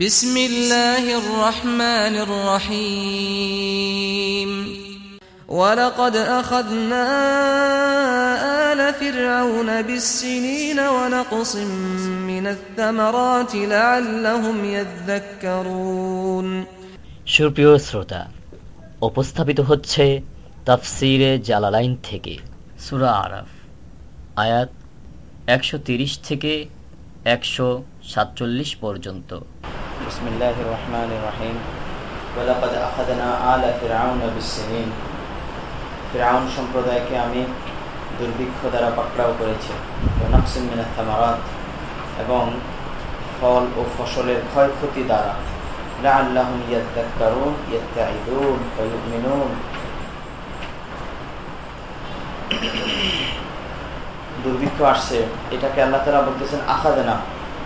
بسم الله الرحمن الرحيم ولقد أخذنا آل فرعون بالسنين ونقص من الثمرات لعلهم يذكرون সুপ্রিয় শ্রোতা উপস্থাপিত হচ্ছে তাফসিরে জালালাইন থেকে সুরা আরাফ আয়াত একশো তিরিশ থেকে একশো সাতচল্লিশ পর্যন্ত بسم الله الرحمن الرحيم ولقد أخذنا آل فرعون بالسنين ফিরাউন সম্প্রদায়কে আমি দুর্ভিক্ষ দ্বারা পাকড়াও করেছি নাকসিম মিনা থামারাত এবং ফল ও ফসলের ক্ষয়ক্ষতি দ্বারা لعلهم يذكرون يتعظون فيؤمنون দুর্ভিক্ষ আসছে এটাকে আল্লাহ তালা বলতেছেন আখাদেনা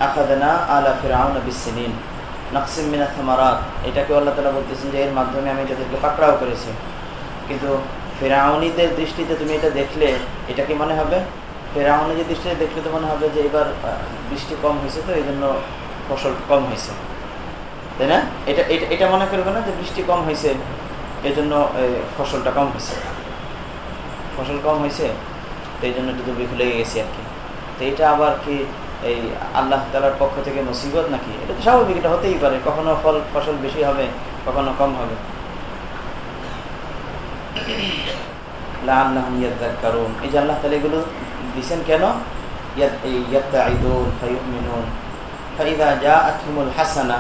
আখাদেনা আলা ফিরাউন বিসিনিন নাকসিম মিনা থামারাত এটাকে আল্লাহ তালা বলতেছেন যে এর মাধ্যমে আমি তাদেরকে পাকড়াও করেছি। কিন্তু ফেরাউনিদের দৃষ্টিতে তুমি এটা দেখলে, এটা কি মনে হবে? ফেরাউনিদের দৃষ্টিতে দেখলে তো মনে হবে যে এবার বৃষ্টি কম হয়েছে তো এই জন্য ফসল কম হয়েছে। তাই না? এটা এটা এটা মনে করবে না যে বৃষ্টি কম হয়েছে এই জন্য ফসলটা কম হয়েছে। ফসল কম হয়েছে, তো এই জন্য একটু দুর্ভিক্ষ লেগে গেছে আর কি। তো এটা আবার কি এই আল্লাহ তালার পক্ষ থেকে মুসিবত নাকি? এটা তো স্বাভাবিক, এটা হতেই পারে। কখনো ফল, ফসল বেশি হবে, কখনো কম হবে। ইয়াযাক্কারুন এই যে আল্লাহ তাআলা এগুলো দিবেন কেন? হাসানা,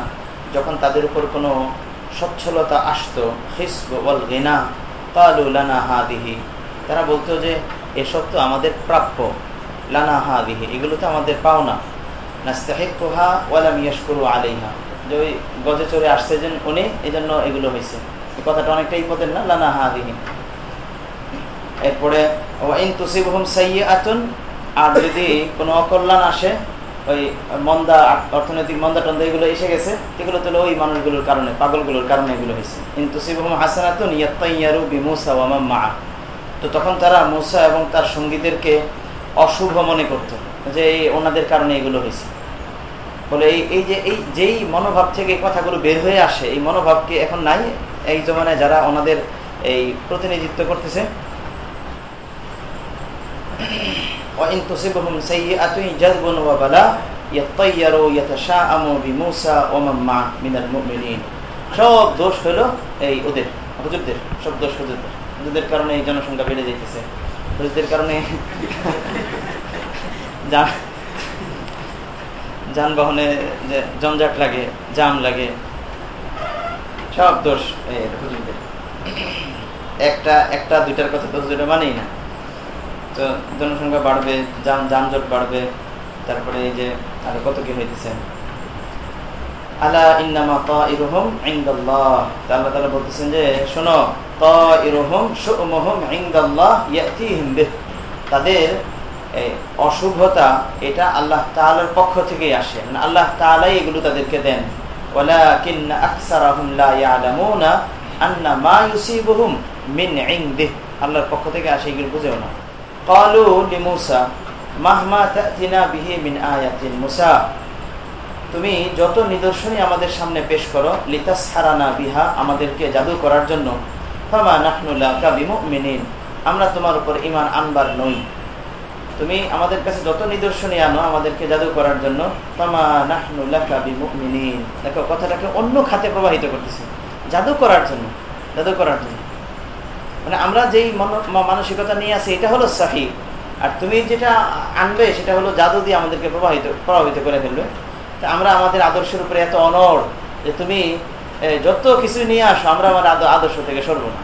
যখন তাদের উপর কোনো সচ্ছলতা আসতো তারা বলতো যে, এসব তো আমাদের প্রাপ্য। লানা হাদিহি এগুলো তো আমাদের পাওনা। নাস্তাহিকুহা ওয়ালাম ইয়াশকুরু আলাইহা। যে ওই গজে চড়ে আসছে যে উনি এই জন্য এগুলো হয়েছে এই কথাটা অনেকটাই পদের না? লানা হাদিহি। এরপরে আতুন আর যদি কোনো অকল্যাণ আসে, ওই মন্দা, অর্থনৈতিক মন্দা টন্দা এগুলো এসে গেছে, এগুলো তো ওই মানুষগুলোর কারণে, পাগলগুলোর কারণে এগুলো হয়েছে ইন্তুসিবহুম হাসানাতুন ইয়াত্তাইয়ারু বিমুসা ওয়া মান মাআ তো তখন তারা মুসা এবং তার সঙ্গীদেরকে অশুভ মনে করত, যে এই ওনাদের কারণে এগুলো হয়েছে। বলে এই এই যে, এই যেই মনোভাব থেকে কথাগুলো বের হয়ে আসে, এই মনোভাবকে এখন নাই এই জমানায় যারা ওনাদের এই প্রতিনিধিত্ব করতেছে? কারণে এই জনসংখ্যা বেড়ে যেতেছে হুজুরদের কারণে যানবাহনে যে জঞ্জাট লাগে জাম লাগে, সব দোষ একটা একটা, দুইটার কথা তো হুজুরে মানেই না। তো জনসংখ্যা বাড়বে, যান, যানজট বাড়বে, তারপরে এই যে আরও কত কি হইতেছে। আলা ইন্নামা তাইরুহুম ইনদাল্লাহ। আল্লাহ তাআলা বলতেছেন যে, শোনো তাদের অশুভতা, এটা আল্লাহ তালার পক্ষ থেকে আসে। মানে আল্লাহ তালাই এগুলো তাদেরকে দেন। আল্লাহর পক্ষ থেকে আসে, এগুলো বুঝেও না। কালু লিমুসা মাহমা তিনা বিহি মিন আয়াতিন মুসা। তুমি যত নিদর্শনই আমাদের সামনে পেশ করো লিতাস হারানা বিহা আমাদেরকে জাদু করার জন্য আমরা তোমার উপর ইমান আনবার নই। তুমি আমাদের কাছে যত নিদর্শনী আনো, আমাদেরকে জাদু করার জন্য দেখো, কথাটাকে অন্য খাতে প্রবাহিত করতেছে। জাদু করার জন্য, জাদু করার জন্য। মানে আমরা যেই মনো- মানসিকতা নিয়ে আছি, এটা হলো সাহি। আর তুমি যেটা আনবে, সেটা হলো জাদু দিয়ে আমাদেরকে প্রভাবিত প্রভাবিত করে ফেলবে। তা আমরা আমাদের আদর্শের উপরে এত অনড় যে তুমি যত কিছু নিয়ে আসো আমরা আমার আদ- আদর্শ থেকে সরবো না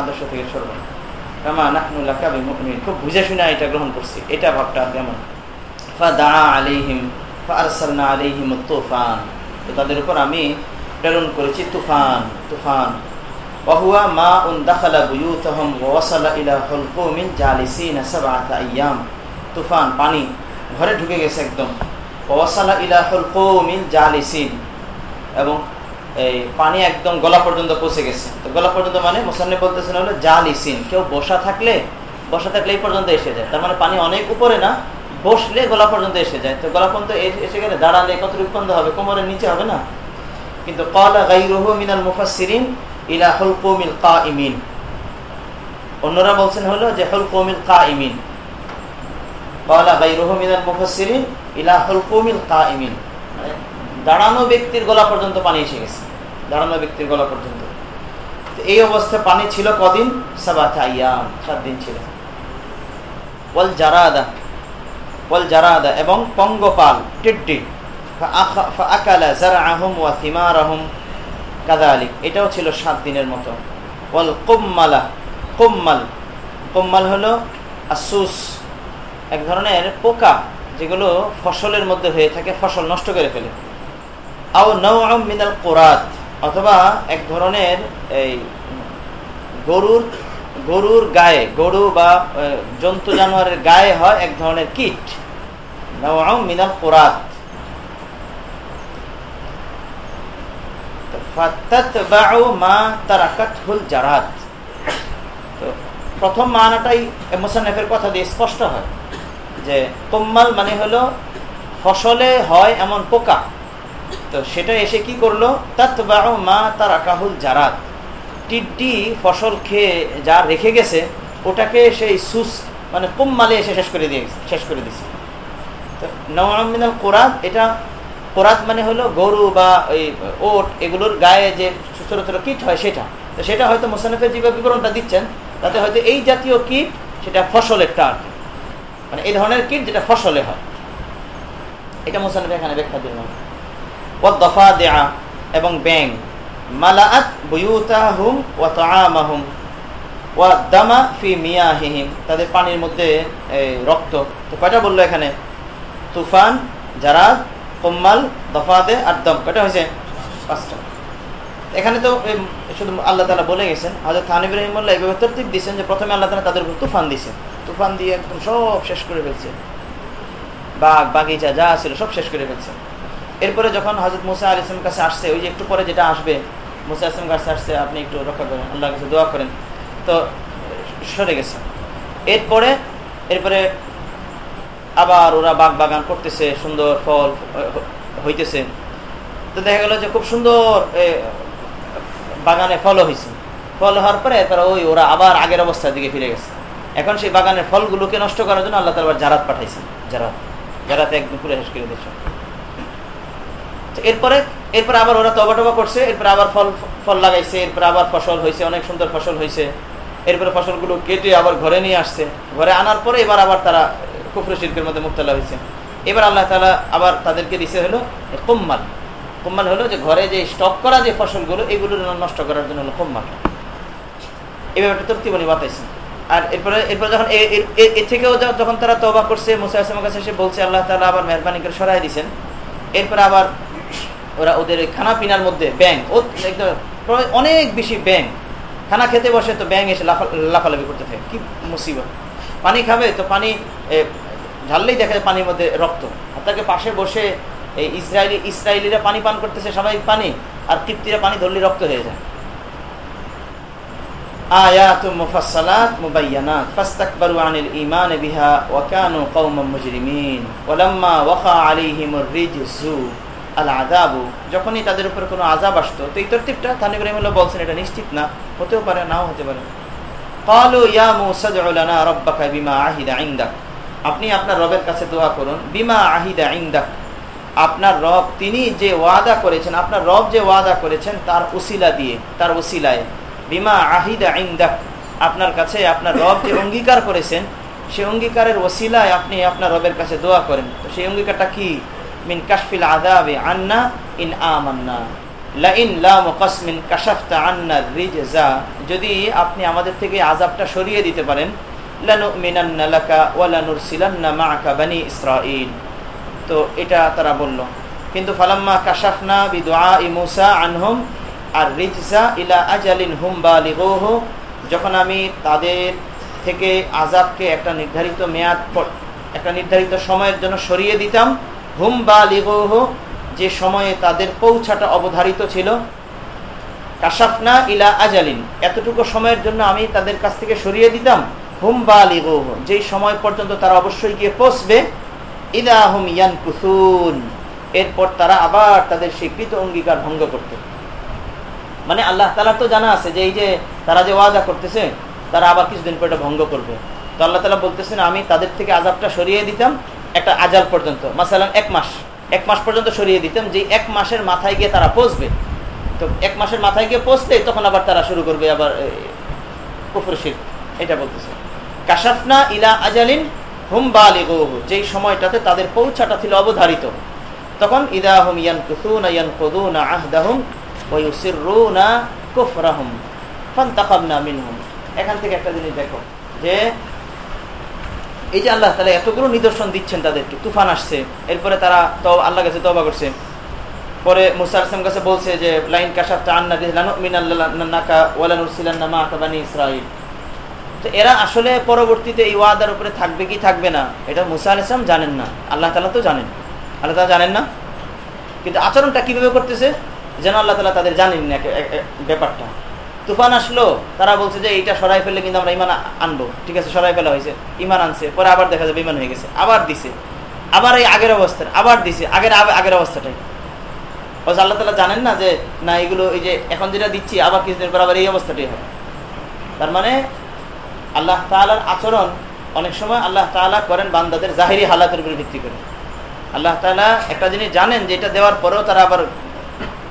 আদর্শ থেকে সরবো না কামা নাহনুল্লাহ কাবি মুমিন খুব বুঝে শুনে এটা গ্রহণ করছি এটা ভাবটা কেমন ফাদা আলাইহিম ফারসালনা আলাইহিম তুফান তো তাদের উপর আমি প্রেরণ করেছি তুফান তুফান وهو ماء دخل بيوتهم ووصل الى حلقوم جالسين سبعه ايام তুফান পানি ঘরে ঢুকে গেছে একদম ওয়াসালা ইলা হুলকুম জালিসিন এবং এই পানি একদম গলা পর্যন্ত পৌঁছে গেছে। তো গলা পর্যন্ত মানে মোসান্নে বলতেছেন হলো জালিসিন কেউ বসা থাকলে বসা থাকলে এই পর্যন্ত এসে যায়। তার মানে পানি অনেক উপরে না, বসলে গলা পর্যন্ত এসে যায়। তো গলা পর্যন্ত এসে গেলে দাঁড়ালে কত রূপন্দ হবে? কোমরের নিচে হবে না? কিন্তু কলা গাই গাইরুহু মিনাল মুফাসসিরিন ইলা হুলকুমিল কাইমিন অন্যরা বলছেন হলো যে হল কৌমিল কা ইমিন কলা গাই গাইরুহু মিনাল মুফাসসিরিন ইলা হুলকুমিল কা ইমিন দাঁড়ানো ব্যক্তির গলা পর্যন্ত পানি এসে গেছে। দাঁড়ানো ব্যক্তির গলা পর্যন্ত। এই অবস্থায় পানি ছিল কদিন? সাবাত আয়াম, সাত দিন ছিল। বল যারা আদা বল ওয়াল জারাদা এবং পঙ্গপাল, টিড্ডি। আকালা জারআহুম ওয়া থিমারাহুম কাদালিক এটাও ছিল সাত দিনের মতো। ওয়াল কুম্মালা, কুম্মাল। কুম্মাল হলো আসুস, এক ধরনের পোকা, যেগুলো ফসলের মধ্যে হয়ে থাকে, ফসল নষ্ট করে ফেলে। আও নৌ মিনাল কোরাত। অথবা এক ধরনের এই গরুর গরুর গায়ে, গরু বা জন্তু জানোয়ারের গায়ে হয় এক ধরনের কীট। মিনাল কোরাত। প্রথম মানাটাই মোসান্নেফের কথা দিয়ে স্পষ্ট হয় যে কোম্মাল মানে হলো ফসলে হয় এমন পোকা। তো সেটা এসে কি করল? তাতবাউ মা তারা কাহুল জারাত। টিড্ডি ফসল খেয়ে যা রেখে গেছে, ওটাকে সেই সুস মানে কোম্মালে এসে শেষ করে দিয়ে শেষ করে দিছে। তো কোরআন এটা কোরাত মানে হলো গরু বা ওই ওট, এগুলোর গায়ে যে ছোট ছোট কীট হয় সেটা। তো সেটা হয়তো মোসানফের যে বিবরণটা দিচ্ছেন, তাতে হয়তো এই জাতীয় কীট সেটা ফসলেরটা আর মানে এই ধরনের কীট যেটা ফসলে হয়। এটা মোসানফ এখানে ব্যাখ্যা দিলাম ও দফা দেয়া এবং ব্যাং মালাআত বুয়ুতাহুম ওয়া তাআমাহুম ওয়া দামা ফি মিয়াহিহিম। তাদের পানির মধ্যে রক্ত। তো কয়টা বলল এখানে? তুফান, জারাদ, কোম্মাল, দফাদে আর দম। কয়টা হয়েছে? পাঁচটা। এখানে তো শুধু আল্লাহ তালা বলে গেছেন। হাজর থানিব রহিমুল্লাহ এইভাবে তরতিব দিয়েছেন যে প্রথমে আল্লাহ তালা তাদের উপর তুফান দিয়েছেন তুফান দিয়ে একদম সব শেষ করে ফেলছে। বাঘ, বাগিচা যা ছিল সব শেষ করে ফেলছে। এরপরে যখন হজরত মুসা আল ইসলামের কাছে আসছে, ওই যে একটু পরে যেটা আসবে, মুসা ইসলামের কাছে আসছে, আপনি একটু রক্ষা করেন, আল্লাহর কাছে দোয়া করেন। তো সরে গেছে। এরপরে এরপরে আবার ওরা বাগ বাগান করতেছে, সুন্দর ফল হইতেছে। তো দেখা গেল যে খুব সুন্দর বাগানে ফলও হয়েছে ফল হওয়ার পরে তারা ওই ওরা আবার আগের অবস্থার দিকে ফিরে গেছে। এখন সেই বাগানের ফলগুলোকে নষ্ট করার জন্য আল্লাহ তালা জারাত পাঠাইছেন। জারাত। জারাতে একদম পুরো শেষ করে দিয়েছে। এরপরে এরপরে আবার ওরা তবা টবা করছে, এরপরে আবার ফল ফল লাগাইছে, এরপরে আবার ফসল হয়েছে, অনেক সুন্দর ফসল হয়েছে। এরপরে ফসলগুলো কেটে আবার ঘরে নিয়ে আসছে। ঘরে আনার পরে এবার আবার তারা কুফর শিল্পের মধ্যে মুক্তলা হয়েছে। এবার আল্লাহ তালা আবার তাদেরকে দিছে হলো কোম্মাল। কোম্মাল হলো যে ঘরে যে স্টক করা যে ফসলগুলো, এগুলো নষ্ট করার জন্য হলো কোম্মাল। এবার একটা তৃপ্তিবনি বাতাইছে আর এরপরে এরপরে যখন এর থেকেও যখন তারা তবা করছে, মুসা আসলামের কাছে এসে বলছে, আল্লাহ তালা আবার মেহরবানি করে সরাই দিয়েছেন এরপরে আবার ওরা ওদের ওই খানা পিনার মধ্যে ব্যাং ও একদম অনেক বেশি ব্যাং খানা খেতে বসে তো ব্যাং এসে লাফা লাফালাফি করতে থাকে কি মুসিবত। পানি খাবে তো পানি ঢাললেই দেখা যায় পানির মধ্যে রক্ত। আর তাকে পাশে বসে এই ইসরায়েলি ইসরায়েলিরা পানি পান করতেছে, সবাই পানি, আর তৃপ্তিরা পানি ধরলে রক্ত হয়ে যায়। আয়াত বিহা আল আযাবু যখনই তাদের উপর কোনো আযাব আসতো, তো এই তরতিবটা তানিব রাহিমাহুল্লাহ বলছেন, এটা নিশ্চিত না, হতেও পারে, নাও হতে পারে। ক্বালু ইয়া মূসা দউ বিমা আহিদা ইনদাক। আপনি আপনার রবের কাছে দোয়া করুন, বিমা আহিদা ইনদাক। আপনার রব, তিনি যে ওয়াদা করেছেন, আপনার রব যে ওয়াদা করেছেন, তার উসিলা দিয়ে, তার উসিলায়। বিমা আহিদা ইন্দাক। আপনার কাছে আপনার রব যে অঙ্গীকার করেছেন সেই অঙ্গীকারের ওসিলায় আপনি আপনার রবের কাছে দোয়া করেন। তো সেই অঙ্গীকারটা কি? মিন কাশফিল আদাবে আন্না ইন আমান্না। লাইন লামিন কাশাফতা আন্না রিজা যদি আপনি আমাদের থেকে আজাবটা সরিয়ে দিতে পারেন তো এটা তারা বলল। কিন্তু ফালাম্মা কাশাফনা বিদুআ ইমুসা আনহুম আর রিজসা ইলা আজালিন হুম বালিগোহ। যখন আমি তাদের থেকে আজাবকে একটা নির্ধারিত মেয়াদ একটা নির্ধারিত সময়ের জন্য সরিয়ে দিতাম হুম বালিগোহ যে সময়ে তাদের পৌঁছাটা অবধারিত ছিল। কাশাফনা ইলা আজালিন, এতটুকু সময়ের জন্য আমি তাদের কাছ থেকে সরিয়ে দিতাম। হুম বালিগোহ যেই সময় পর্যন্ত তারা অবশ্যই গিয়ে পৌঁছবে। ইদা হুম ইয়ান ইয়ানকুসুন, এরপর তারা আবার তাদের স্বীকৃত অঙ্গীকার ভঙ্গ করত। মানে আল্লাহ তালা তো জানা আছে যে এই যে তারা যে ওয়াদা করতেছে, তারা আবার কিছুদিন পর এটা ভঙ্গ করবে। তো আল্লাহ তালা বলতেছেন, আমি তাদের থেকে আজাবটা সরিয়ে দিতাম। একটা আজাল পর্যন্ত। মাসালাম এক মাস। এক মাস পর্যন্ত সরিয়ে দিতাম যে এক মাসের মাথায় গিয়ে তারা পৌঁছবে। তো এক মাসের মাথায় গিয়ে পৌঁছলে তখন আবার তারা শুরু করবে আবার কুফর শির এটা বলতেছে। কাশাফনা ইলা আজালিন হুম বালিগুহু। যেই সময়টাতে তাদের পৌঁছাটা ছিল অবধারিত। তখন ইদাহুম ইয়ানকুসুনা ইয়ানকুদুনা আহদাহুম ওয়া ইউসিররুনা কুফরাহুম ফান্তাকামনা মিনহুম। এখান থেকে একটা জিনিস দেখো যে এই যে আল্লাহ তাহলে এতগুলো নিদর্শন দিচ্ছেন তাদেরকে, তুফান আসছে, এরপরে তারা আল্লাহ কাছে তবা করছে। পরে মুসা আসলাম কাছে বলছে যে, লাইন কাশাফ ইসরাইল তো এরা আসলে পরবর্তীতে এই ওয়াদার উপরে থাকবে কি থাকবে না, এটা মুসা আল ইসলাম জানেন না। আল্লাহ তালা তো জানেন। আল্লাহ তালা জানেন না। কিন্তু আচরণটা কীভাবে করতেছে, যেন আল্লাহ তালা তাদের জানেন না ব্যাপারটা। তুফান আসলো, তারা বলছে যে এইটা সরাই ফেললে কিন্তু আমরা ইমান আনব। ঠিক আছে, সরাই ফেলা হয়েছে ইমান আনছে, পরে আবার দেখা যাবে ইমান হয়ে গেছে, আবার দিছে। আবার এই আগের অবস্থার, আবার দিছে, আগের আগের অবস্থাটাই। বলছে আল্লাহ তালা জানেন না যে, না, এগুলো এই যে এখন যেটা দিচ্ছি, আবার কিছুদিন পর আবার এই অবস্থাটাই হবে। তার মানে আল্লাহ তালার আচরণ অনেক সময় আল্লাহ তালা করেন বান্দাদের জাহিরি হালাতের উপরে ভিত্তি করে। আল্লাহ তালা একটা জিনিস জানেন যে এটা দেওয়ার পরেও তারা আবার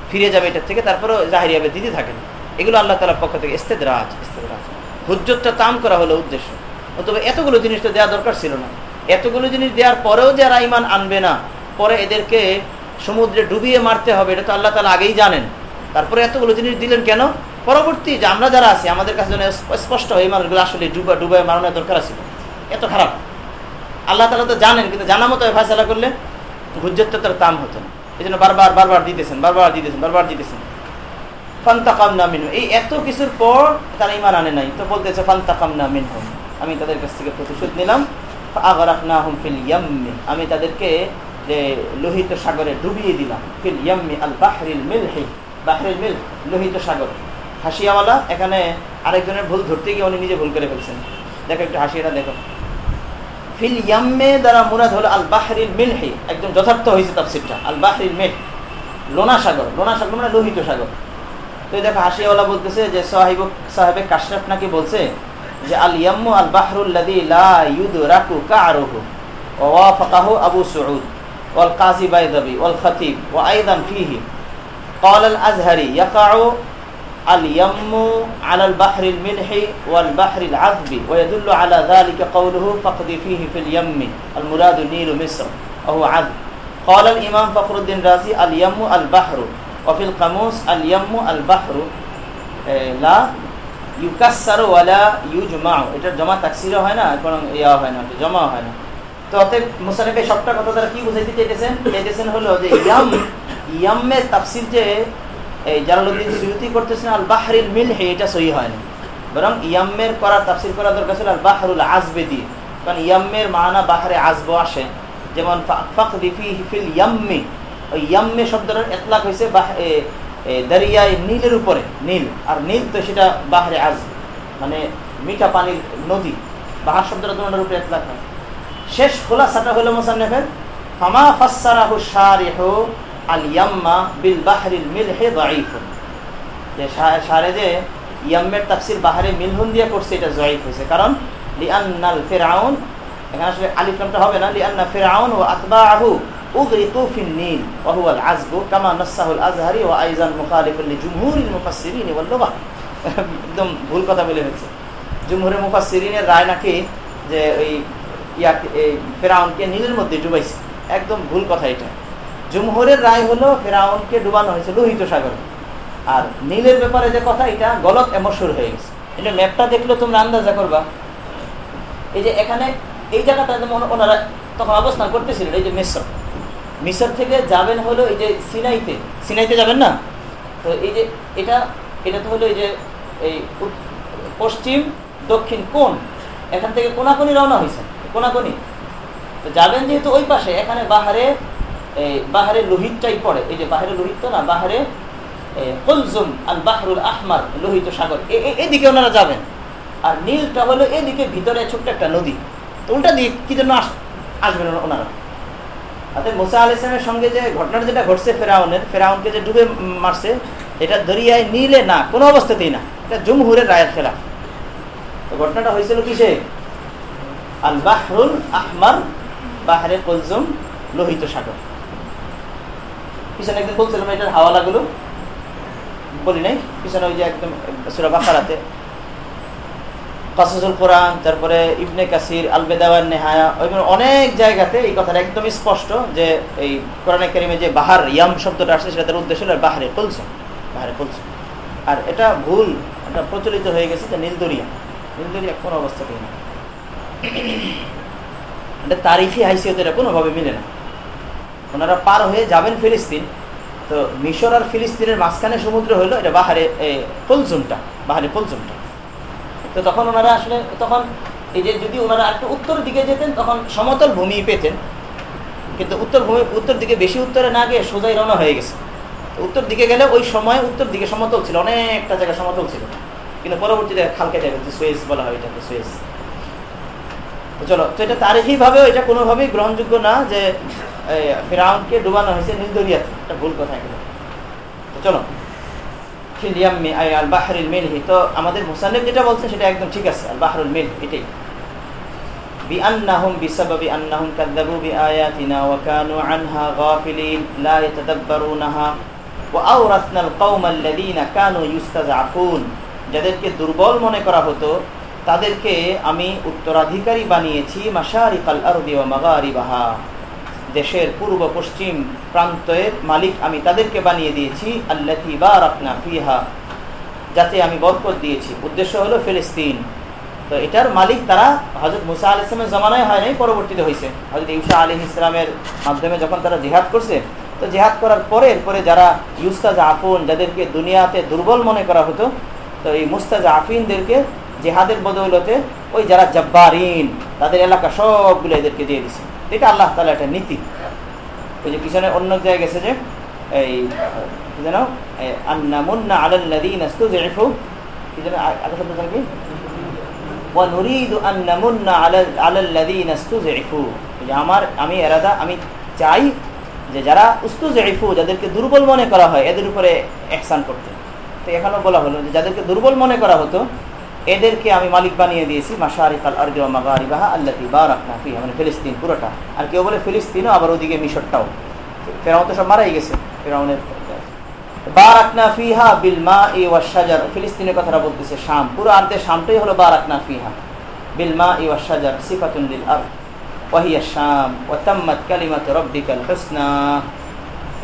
ফিরে যাবে এটার থেকে, তারপরেও জাহিরি হবে দিতে থাকেন। এগুলো আল্লাহ তালার পক্ষ থেকে ইস্তেদরাজ ইস্তেদরাজ। হুজ্জতটা তাম করা হলো উদ্দেশ্য। তবে এতগুলো জিনিস তো দেওয়া দরকার ছিল না। এতগুলো জিনিস দেওয়ার পরেও যারা ইমান আনবে না, পরে এদেরকে সমুদ্রে ডুবিয়ে মারতে হবে, এটা তো আল্লাহ তালা আগেই জানেন। তারপরে এতগুলো জিনিস দিলেন কেন? পরবর্তী যে আমরা যারা আছি, আমাদের কাছে যেন স্পষ্ট এই মানুষগুলো আসলে ডুবা ডুবাই মারানোর দরকার ছিল এত খারাপ। আল্লাহ তালা তো জানেন, কিন্তু জানা মতো ফয়সালা করলে হুজ্জতটা তার তাম হতো না। এই জন্য বারবার বারবার দিতেছেন বারবার দিতেছেন বারবার দিতেছেন। ফান্তাকাম না এই এত কিছুর পর তারা ইমান আনে নাই। তো বলতেছে ফান্তাকাম না মিন আমি তাদের কাছ থেকে প্রতিশোধ নিলাম। আমি তাদেরকে, যে লোহিত সাগরে ডুবিয়ে দিলাম। ফিল ইয়াম্মি আল বাহরিল মিলহি। বাহরিল মিল, লোহিত সাগর। হাসিয়াওয়ালা, এখানে আরেকজনের ভুল ধরতে গিয়ে উনি নিজে ভুল করে ফেলছেন। দেখো একটু হাসিটা দেখো। ফিল ইয়াম্মে দ্বারা মুরাদ হলো আল বাহরিল মিলহি। একদম যথার্থ হয়েছে তাফসিরটা। আল বাহরিল মিল, লোনা সাগর। লোনা সাগর মানে লোহিত সাগর। তো দেখো হাসিয়াওয়ালা বলতেছে যে সাহিব সাহেবে কাশরাফ নাকি বলছে যে আল ইয়াম্মু আল বাহরুল্লাদি লা ইউদরাকু কারুহু ওয়াফাকাহু আবু সুউদ والقاضي بيضبي والخطيب وأيضا فيه قال الأزهري يقع اليم على البحر الملح والبحر العذب ويدل على ذلك قوله فقد فيه في اليم المراد نيل مصر وهو عذب قال الإمام فخر الدين رازي اليم البحر অফিল কামুস আল ইয়াম্মু আল বাহরু লা ইউকাসারো ওয়ালা ইউজমাও এটা জমা তাকসিরও হয় না, কোনো ইয়া হয় না জমা হয় না। তো অতএব মুসানিফের সবটা কথা তারা কি বুঝাইতে চাইতেছেন? চাইতেছেন হলো যে ইয়াম ইয়ামের তাফসির যে এই জালালুদ্দিন সিউতি করতেছেন আল বাহরিল মিলহে, এটা সহি হয় না। বরং ইয়াম্মের করা তাফসির করা দরকার ছিল আল বাহরুল আজবে দিয়ে। কারণ ইয়াম্মের মানা বাহারে আজব আসে। যেমন ফাক ফিল ইয়াম্মি ওই ইয়াম্মে শব্দটার এতলাক হয়েছে দারিয়ায় নীলের উপরে, নীল। আর নীল তো সেটা বাহারে আজ মানে মিঠা পানির নদী। বাহার শব্দটা তোমার উপরে এতলাক হয়। শেষ খোলাসাটা হলো মোসান্নেফের, ফামা ফাসসারাহু শারিহু আল ইয়াম্মা বিল বাহরিল মিলহি দাঈফুন। যে সারে যে ইয়াম্মের তাফসির বাহারে মিলহুন দিয়ে করছে এটা জয়ীফ হয়েছে। কারণ, লিআন্নাল ফিরআউন এখানে আসলে আলিফ লামটা হবে না, লিআন্না ফিরআউন ওয়া আতবাআহু উগরিকু ফিন নীল ওয়া হুয়া আল আযবু কামা নাসাহু আল আজহারি ওয়া আইজান মুখালিফুন লিজুমহুরিল মুফাসসিরিন ওয়াল লুগা। একদম ভুল কথা বলে ফেলছে জুমহুরের মুফাসসিরিনের রায় নাকি যে ওই ইয়াকে ফেরাউনকে নীলের মধ্যে ডুবাইছে। একদম ভুল কথা এটা। জুমহরের রায় হলো ফেরাউনকে ডুবানো হয়েছে লোহিত সাগর। আর নীলের ব্যাপারে যে কথা, এটা গলত এমসুর হয়ে গেছে। এটা ম্যাপটা দেখলে তোমরা আন্দাজা করবা। এই যে এখানে এই জায়গাটা ওনারা তখন অবস্থান করতেছিলেন, এই যে মিশর। মিশর থেকে যাবেন হলো এই যে সিনাইতে। সিনাইতে যাবেন না? তো এই যে এটা এটা তো হলো এই যে এই পশ্চিম, দক্ষিণ কোন এখান থেকে কোনাকুনি রওনা হয়েছে। কোনাকুনি। তো যাবেন যেহেতু ওই পাশে, এখানে বাহারে এই বাহারে লোহিতটাই পড়ে। এই যে বাহারে লোহিত না, বাহারে কলজুম আল বাহরুল আহমার লোহিত সাগর। এদিকে ওনারা যাবেন। আর নীলটা হলো এদিকে ভিতরে ছোট্ট একটা নদী। তো উল্টা দিক কি জন্য আসবেন ওনারা? অর্থাৎ মুসা আল ইসলামের সঙ্গে যে ঘটনাটা যেটা ঘটছে ফেরাউনের, ফেরাউনকে যে ডুবে মারছে, এটা দরিয়ায় নিলে না, কোনো অবস্থাতেই না। এটা জুমহুরের রায়ের খেলা তো ঘটনাটা হয়েছিল কিসে? আল বাহরুল আহমার বাহারে কলজুম লোহিত সাগর। পিছনে একদিন বলছিলাম, এটার হাওয়ালাগুলো, বলি নাই? পিছনে ওই যে একদম সুরা বাকারাতে কাসুল কোরআন, তারপরে ইবনে কাসির আলবেদাওয়ার নেহায়া, ওইগুলো অনেক জায়গাতে এই কথাটা একদম স্পষ্ট যে এই কোরআনে কারিমে যে বাহার, ইয়াম শব্দটা আসছে সেটা তার উদ্দেশ্য হলো বাহারে কলসম বাহারে কলসম আর এটা ভুল, এটা প্রচলিত হয়ে গেছে যে নীলদরিয়া নীলদরিয়া কোনো অবস্থাতেই না এটা তারিফি হাইসিয়ত এটা কোনোভাবে মিলে না। ওনারা পার হয়ে যাবেন ফিলিস্তিন, তো মিশর আর ফিলিস্তিনের মাঝখানে সমুদ্র হলো এটা বাহারে কলজুমটা বাহারে কলজুমটা তো তখন ওনারা আসলে, তখন এই যে যদি ওনারা একটু উত্তর দিকে যেতেন, তখন সমতল ভূমি পেতেন। কিন্তু উত্তর ভূমি, উত্তর দিকে বেশি উত্তরে না গিয়ে সোজাই রওনা হয়ে গেছে। উত্তর দিকে গেলে ওই সময় উত্তর দিকে সমতল ছিল, অনেকটা জায়গা সমতল ছিল। কিন্তু পরবর্তীতে খাল কেটে গেছে সুয়েজ বলা হয় এটাকে, সুয়েজ। তো চলো, তো এটা তারিখিভাবেও এটা কোনোভাবেই গ্রহণযোগ্য না যে ফেরাউনকে ডুবানো হয়েছে নীলদরিয়াতে। এটা ভুল কথা এগুলো তো চলো। আল বাহরুল মিলহি তো আমাদের মুসান্নিফ যেটা বলছেন সেটা একদম ঠিক আছে আল বাহরুল মিল এটাই بأنهم بسبب أنهم كذبوا بآياتنا وكانوا عنها غافلين لا يتدبرونها وأورثنا القوم الذين كانوا يستضعفون যাদেরকে দুর্বল মনে করা হতো তাদেরকে আমি উত্তরাধিকারী বানিয়েছি মাশারিকাল আরদি ওয়া মাগারিবাহা দেশের পূর্ব পশ্চিম প্রান্তের মালিক আমি তাদেরকে বানিয়ে দিয়েছি আল্লাথি বারাকনা ফিহা, যাতে আমি বরকত দিয়েছি। উদ্দেশ্য হলো ফিলিস্তিন। তো এটার মালিক তারা হজরত মুসা আল ইসলামের জমানায় হয় নাই, পরবর্তীতে হয়েছে হজরত ইউসা আলী ইসলামের মাধ্যমে যখন তারা জেহাদ করছে, তো জেহাদ করার পরে, এরপরে যারা ইউস্তাজ আফুন, যাদেরকে দুনিয়াতে দুর্বল মনে করা হতো, তো এই মুস্তাজ আফিনদেরকে জেহাদের বদৌলতে ওই যারা জব্বারিন, তাদের এলাকা সবগুলো এদেরকে দিয়ে দিছে। এটা আল্লাহ তালা একটা নীতি। ওই যে পিছনে অন্য জায়গায় গেছে যে এই কি যেন আন্না মুন্না আলাল্লাদিন আস্তুজিফু কি যেন আগে শব্দ থাকবে ونريد أن نمن على على الذين استضعفوا আমার আমি এরাদা আমি চাই যে যারা উস্তুজিফু যাদেরকে দুর্বল মনে করা হয় এদের উপরে এহসান করতে তো এখানেও বলা হলো যে যাদেরকে দুর্বল মনে করা হতো এদেরকে আমি মালিক বানিয়ে দিয়েছি মাসারিক আল আরবি মাগারিবাহা আল্লাহি বারাকনা ফিহা মানে ফিলিস্তিন পুরোটা। আর কেউ বলে ফিলিস্তিনও, আবার ওদিকে মিশরটাও। ফেরাউন তো সব মারাই গেছে, ফেরাউনের ফিহা ফিলিস্তিনের কথাটা বলতেছে পুরো হলো ফিহা।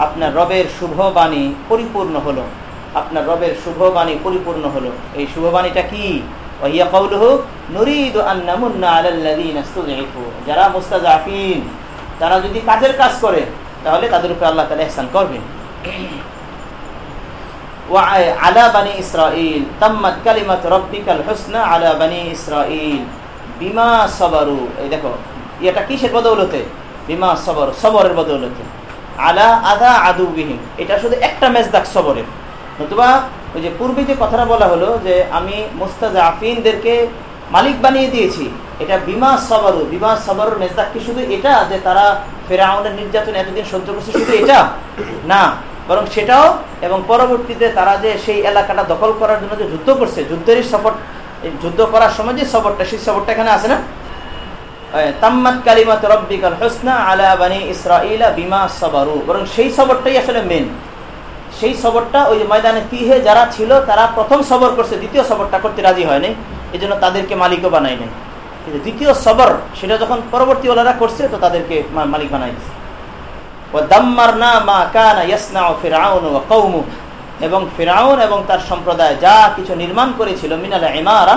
আপনার রবের শুভ বাণী পরিপূর্ণ হলো। আপনার রবের শুভবাণী পরিপূর্ণ হলো। এই শুভবাণীটা কি? যারা মুস্তাজাফিন, তারা যদি কাজের কাজ করে, তাহলে তাদের উপরে আল্লাহ তালা এহসান করবেন। বিমা দেখো কিসের বিমা সবরের আলা এটা শুধু একটা মেজদাক দাগ সবরের। নতুবা ওই যে পূর্বে যে কথাটা বলা হলো যে আমি মোস্তাজ আফিনদেরকে মালিক বানিয়ে দিয়েছি, এটা বিমা সবরু, বিমা সবর মেজদাক কি শুধু এটা যে তারা ফেরাউনের নির্যাতন এতদিন সহ্য করছে শুধু এটা? না, বরং সেটাও এবং পরবর্তীতে তারা যে সেই এলাকাটা দখল করার জন্য যে যুদ্ধ করছে, যুদ্ধের সফর যুদ্ধ করার সময় যে সবরটা সেই সবরটা এখানে আছে না? তাম্মাত কালিমাত রব্বিকাল হোসনা আলা বানি ইসরাইলা বিমা সবারু। বরং সেই সবরটাই আসলে মেন সেই সবরটা ওই যে ময়দানে তিহে যারা ছিল, তারা প্রথম সবর করছে, দ্বিতীয় সবরটা করতে রাজি হয়নি। এই জন্য তাদেরকে মালিকও বানাই নাই। কিন্তু দ্বিতীয় সবর, সেটা যখন পরবর্তী ওলারা করছে, তো তাদেরকে মালিক বানাই দিচ্ছে এবং ফিরাউন এবং তার সম্প্রদায় যা কিছু নির্মাণ করেছিল, মিনাল ইমারা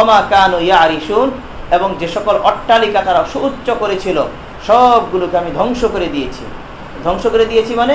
অমা কানু ইয়ারিসুন এবং যে সকল অট্টালিকা তারা সুউচ্চ করেছিল, সবগুলোকে আমি ধ্বংস করে দিয়েছি। ধ্বংস করে দিয়েছি মানে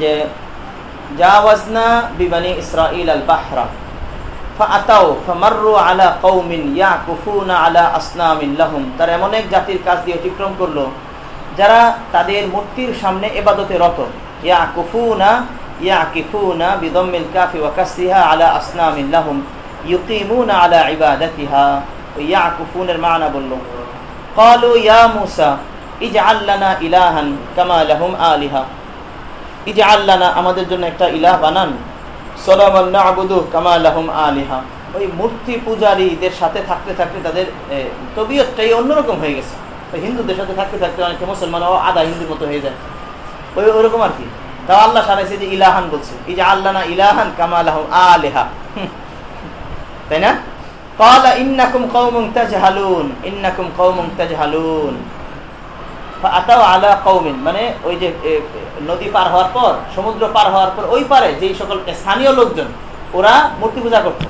যে জাওয়াজনা বিবানি ইসরাইল আল বাহরা ফাআতাও ফামাররু আলা কওমিন ইয়াকুফুনা আলা আসনামিন লাহুম তারা এমন এক জাতির কাজ দিয়ে অতিক্রম করলো যারা তাদের মূর্তির সামনে এবাদতে রত ইয়াকুফুনা ইয়াকিফুনা বিদম্মিল কাফি ওয়া কাসরিহা আলা আসনামিন লাহুম ইউকিমুনা আলা ইবাদাতিহা ইয়াকুফুনের মানা বলল قالوا يا موسى اجعل لنا إلها كما لهم آلهة اجعل لنا আমাদের জন্য একটা ইলাহ বানান সলামান নাবুদু কামা লাহুম আলিহা ওই মূর্তি পূজারীদের সাথে থাকতে থাকতে তাদের তবিয়তটাই অন্যরকম হয়ে গেছে ওই হিন্দুদের সাথে থাকতে থাকতে অনেকে মুসলমান ও আধা হিন্দুর মতো হয়ে যায় ওই ওরকম আর কি তাও আল্লাহ সারাইছে যে ইলাহান বলছে এই যে আল্লাহ না ইলাহান কামা লাহুম আলেহা তাই না قال إنكم قوم تجهلون إنكم قوم تجهلون فأتوا على قوم মানে ওই যে নদী পার হওয়ার পর সমুদ্র পার হওয়ার পর ওই পারে যেই সকল স্থানীয় লোকজন ওরা মূর্তি পূজা করত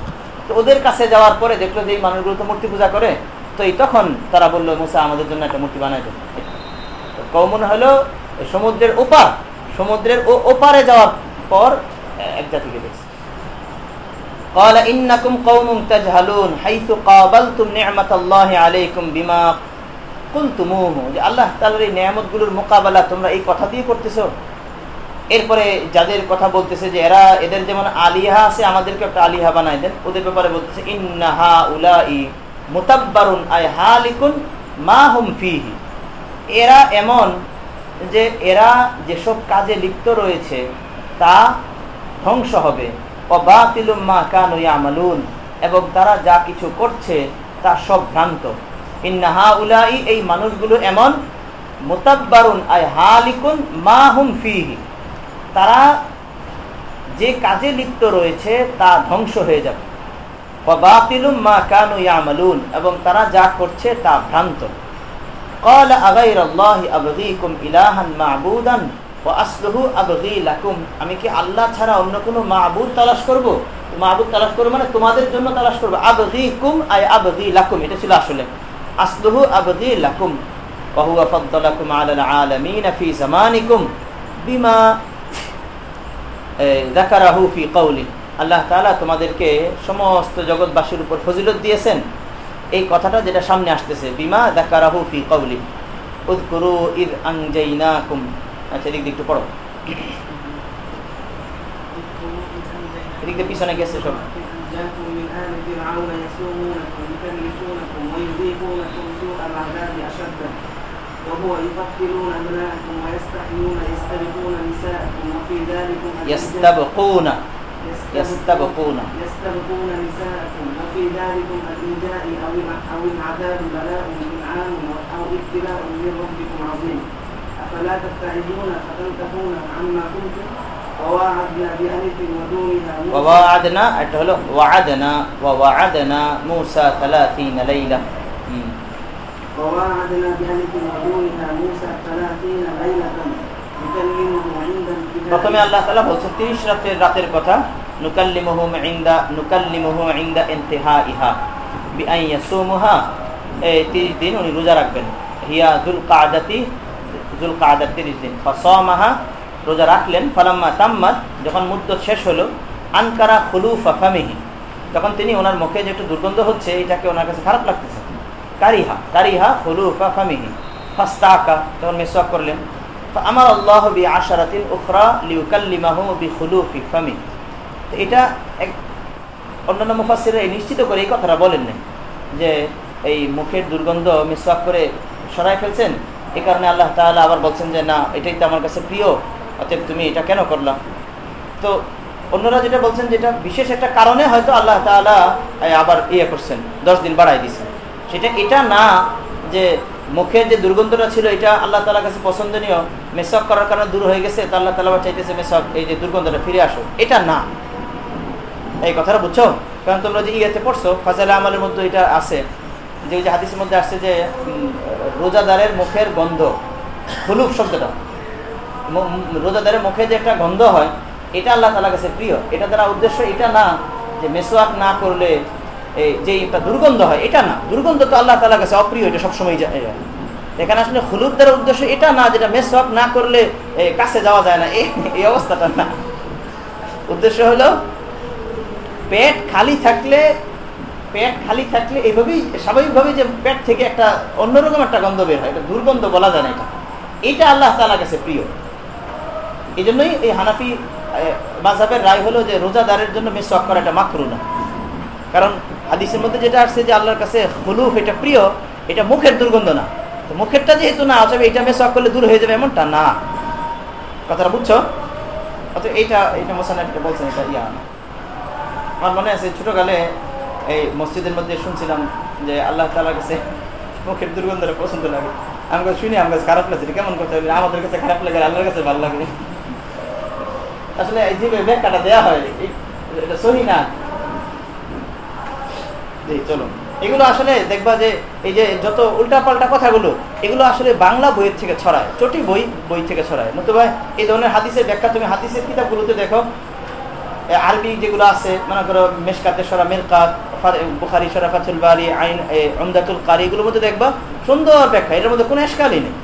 তো ওদের কাছে যাওয়ার পরে দেখলো যে এই মানুষগুলো তো মূর্তি পূজা করে তো এই তখন তারা বললো মুসা আমাদের জন্য একটা মূর্তি বানাই দেন কৌমন হলো সমুদ্রের ওপার সমুদ্রের ও ওপারে যাওয়ার পর এক জাতিকে দেখছে قال إنكم قوم تجهلون حيث قابلتم نعمة الله عليكم بما কিন্তু যে আল্লাহ তালার এই নিয়ামতগুলোর মোকাবেলা তোমরা এই কথা দিয়ে করতেছ। এরপরে যাদের কথা বলতেছে যে এরা এদের যেমন আলিহা আছে আমাদেরকে একটা আলিহা বানাই দেন। ওদের ব্যাপারে বলতেছে ইন্নাহা উলাই আই হা লিখুন মা হুম ফিহি। এরা এমন যে এরা যেসব কাজে লিপ্ত রয়েছে, তা ধ্বংস হবে। অ বা তিলুম মা কানুয়া আমালুন এবং তারা যা কিছু করছে, তা সব ভ্রান্ত। ইন্নাহা উলাই এই মানুষগুলো এমন মোতাব্বারুন আই হালিকুন মা হুম ফিহি তারা যে কাজে লিপ্ত রয়েছে তা ধ্বংস হয়ে যাবে অবাতিলুম মা কানু ইয়ামালুন এবং তারা যা করছে তা ভ্রান্ত قال أغير الله أبغيكم إلها معبودا وأصله أبغي لكم আমি কি আল্লাহ ছাড়া অন্য কোনো মাবুদ তালাশ করব মাবুদ তালাশ করব মানে তোমাদের জন্য তালাশ করব আবগীকুম আই আবগী লাকুম এটা ছিল আসলে আসলুহু আবগী লাকুম وهو فضلكم على العالمين في زمانكم بما ذكره في قوله আল্লাহ তাআলা তোমাদেরকে সমস্ত জগৎবাসীর উপর ফজিলত দিয়েছেন এই কথাটা যেটা সামনে আসতেছে বিমা দাকারাহু ফি কওলি উযকুরু ইদ আনজাইনাকুম আচ্ছা এদিক দিয়ে একটু পড়ো এদিক দিয়ে পিছনে গেছে সব ويذيقونكم سوء العذاب أشده وهو يقتلون أبناءكم ويستحيون يستبقون نساءكم وفي ذلكم يستبقون. يستبقون يستبقون. نساءكم وفي ذلكم الإنجاء أو أو العذاب بلاء إنعام أو ابتلاء من ربكم عظيم. أفلا تبتعدون فتنتهون عما كنتم وواعدنا একটা হলো ওয়াআদনা ওয়াওয়াআদনা موسى 30 ليله وواعدنا بألف ودونها موسى 30 ليله প্রথমে আল্লাহ তাআলা বলছেন 30 রাতের রাতের কথা নুকাল্লিমুহু ইনদা নুকাল্লিমুহু ইনদা ইনতিহাইহা বিআন ইয়াসুমুহা এই 30 দিন উনি রোজা রাখবেন হিয়া যুল কাদাতি যুল কাদাত 30 দিন ফাসামাহা রোজা রাখলেন, ফালাম্মা তাম্মাত যখন মুদ্দত শেষ হলো, আনকারা খুলুফা ফামিহি, তখন তিনি ওনার মুখে যে একটু দুর্গন্ধ হচ্ছে, এটাকে ওনার কাছে খারাপ লাগতেছে। কারিহা কারিহা খুলুফা ফামিহি, ফাস্তাকা, তখন মেসওয়াক করলেন। আমার আল্লাহ বি আশারাতিন উখরা লিউকাল্লিমাহু বি খুলুফি ফামি তো এটা এক অন্যান্য মুফাসসিররা এই নিশ্চিত করে, এই কথাটা বলেন না যে এই মুখের দুর্গন্ধ মিসওয়াক করে সরাই ফেলছেন। এই কারণে আল্লাহ তাআলা আবার বলছেন যে, না, এটাই তো আমার কাছে প্রিয় অতএব তুমি এটা কেন করলাম তো অন্যরা যেটা বলছেন যেটা বিশেষ একটা কারণে হয়তো আল্লাহ এই আবার ইয়ে করছেন, দশ দিন বাড়াই দিয়েছেন সেটা এটা না যে মুখের যে দুর্গন্ধটা ছিল, এটা আল্লাহ তালার কাছে পছন্দনীয় মেসক করার কারণে দূর হয়ে গেছে, তো আল্লাহ তালা চাইতেছে মেসক এই যে দুর্গন্ধটা ফিরে আসো এটা না। এই কথাটা বুঝছ? কারণ তোমরা যে ইয়েতে পড়ছো ফাজাল আমলের মধ্যে এটা আছে। যে ওই যে হাদিসের মধ্যে আসছে যে রোজাদারের মুখের গন্ধ, হলুফ শব্দটা। রোজাদারের মুখে যে একটা গন্ধ হয়, এটা আল্লাহ তালা কাছে প্রিয়। এটা দ্বারা উদ্দেশ্য এটা না যে মেসোয়াক না করলে যে একটা দুর্গন্ধ হয়, এটা না। দুর্গন্ধ তো আল্লাহ তালা কাছে অপ্রিয়, এটা সবসময় এখানে আসলে হলুদ দ্বারা উদ্দেশ্য এটা না, যেটা মেসওয়াক না করলে কাছে যাওয়া যায় না। এই অবস্থাটা না। উদ্দেশ্য হলো, পেট খালি থাকলে, পেট খালি থাকলে এইভাবেই স্বাভাবিকভাবেই যে পেট থেকে একটা অন্যরকম একটা গন্ধ বের হয়, এটা দুর্গন্ধ বলা যায় না এটা। এটা আল্লাহ তালা কাছে প্রিয়। এই জন্যই এই হানাফি মাঝাবের রায় হলো যে রোজাদারের জন্য মেসওয়াক করা এটা মাকরু না। কারণ হাদিসের মধ্যে যেটা আসছে যে আল্লাহর কাছে হলুফ এটা প্রিয়, এটা মুখের দুর্গন্ধ না। তো মুখেরটা যেহেতু না, অথবা এটা মেসওয়াক করলে দূর হয়ে যাবে এমনটা না। কথাটা বুঝছ? অথবা এইটা এটা বলছেন, এটা ইয়া না। আমার মনে আছে, ছোটোকালে এই মসজিদের মধ্যে শুনছিলাম যে আল্লাহ তালার কাছে মুখের দুর্গন্ধটা পছন্দ লাগে। আমি শুনি আমার কাছে খারাপ লাগছে কেমন কথা? আমাদের কাছে খারাপ লাগে, আল্লাহর কাছে ভালো লাগে। আসলে এই যে ব্যাখ্যাটা দেওয়া হয় এটা সহি না? চলো। এগুলো আসলে দেখবা যে এই যে যত উল্টাপাল্টা কথাগুলো এগুলো আসলে বাংলা বইয়ের থেকে ছড়ায় চটি বই বই থেকে ছড়ায়। নতুবা এই ধরনের হাদিসের ব্যাখ্যা তুমি হাদিসের কিতাবগুলোতে দেখো আরবি যেগুলো আছে মনে করো মেশকাতে সরা মিরকাত বুখারি সরা ফাতুল বারি আইন এ, উমদাতুল কারি এগুলোর মধ্যে দেখবা সুন্দর ব্যাখ্যা এটার মধ্যে কোনো এসকালই নেই।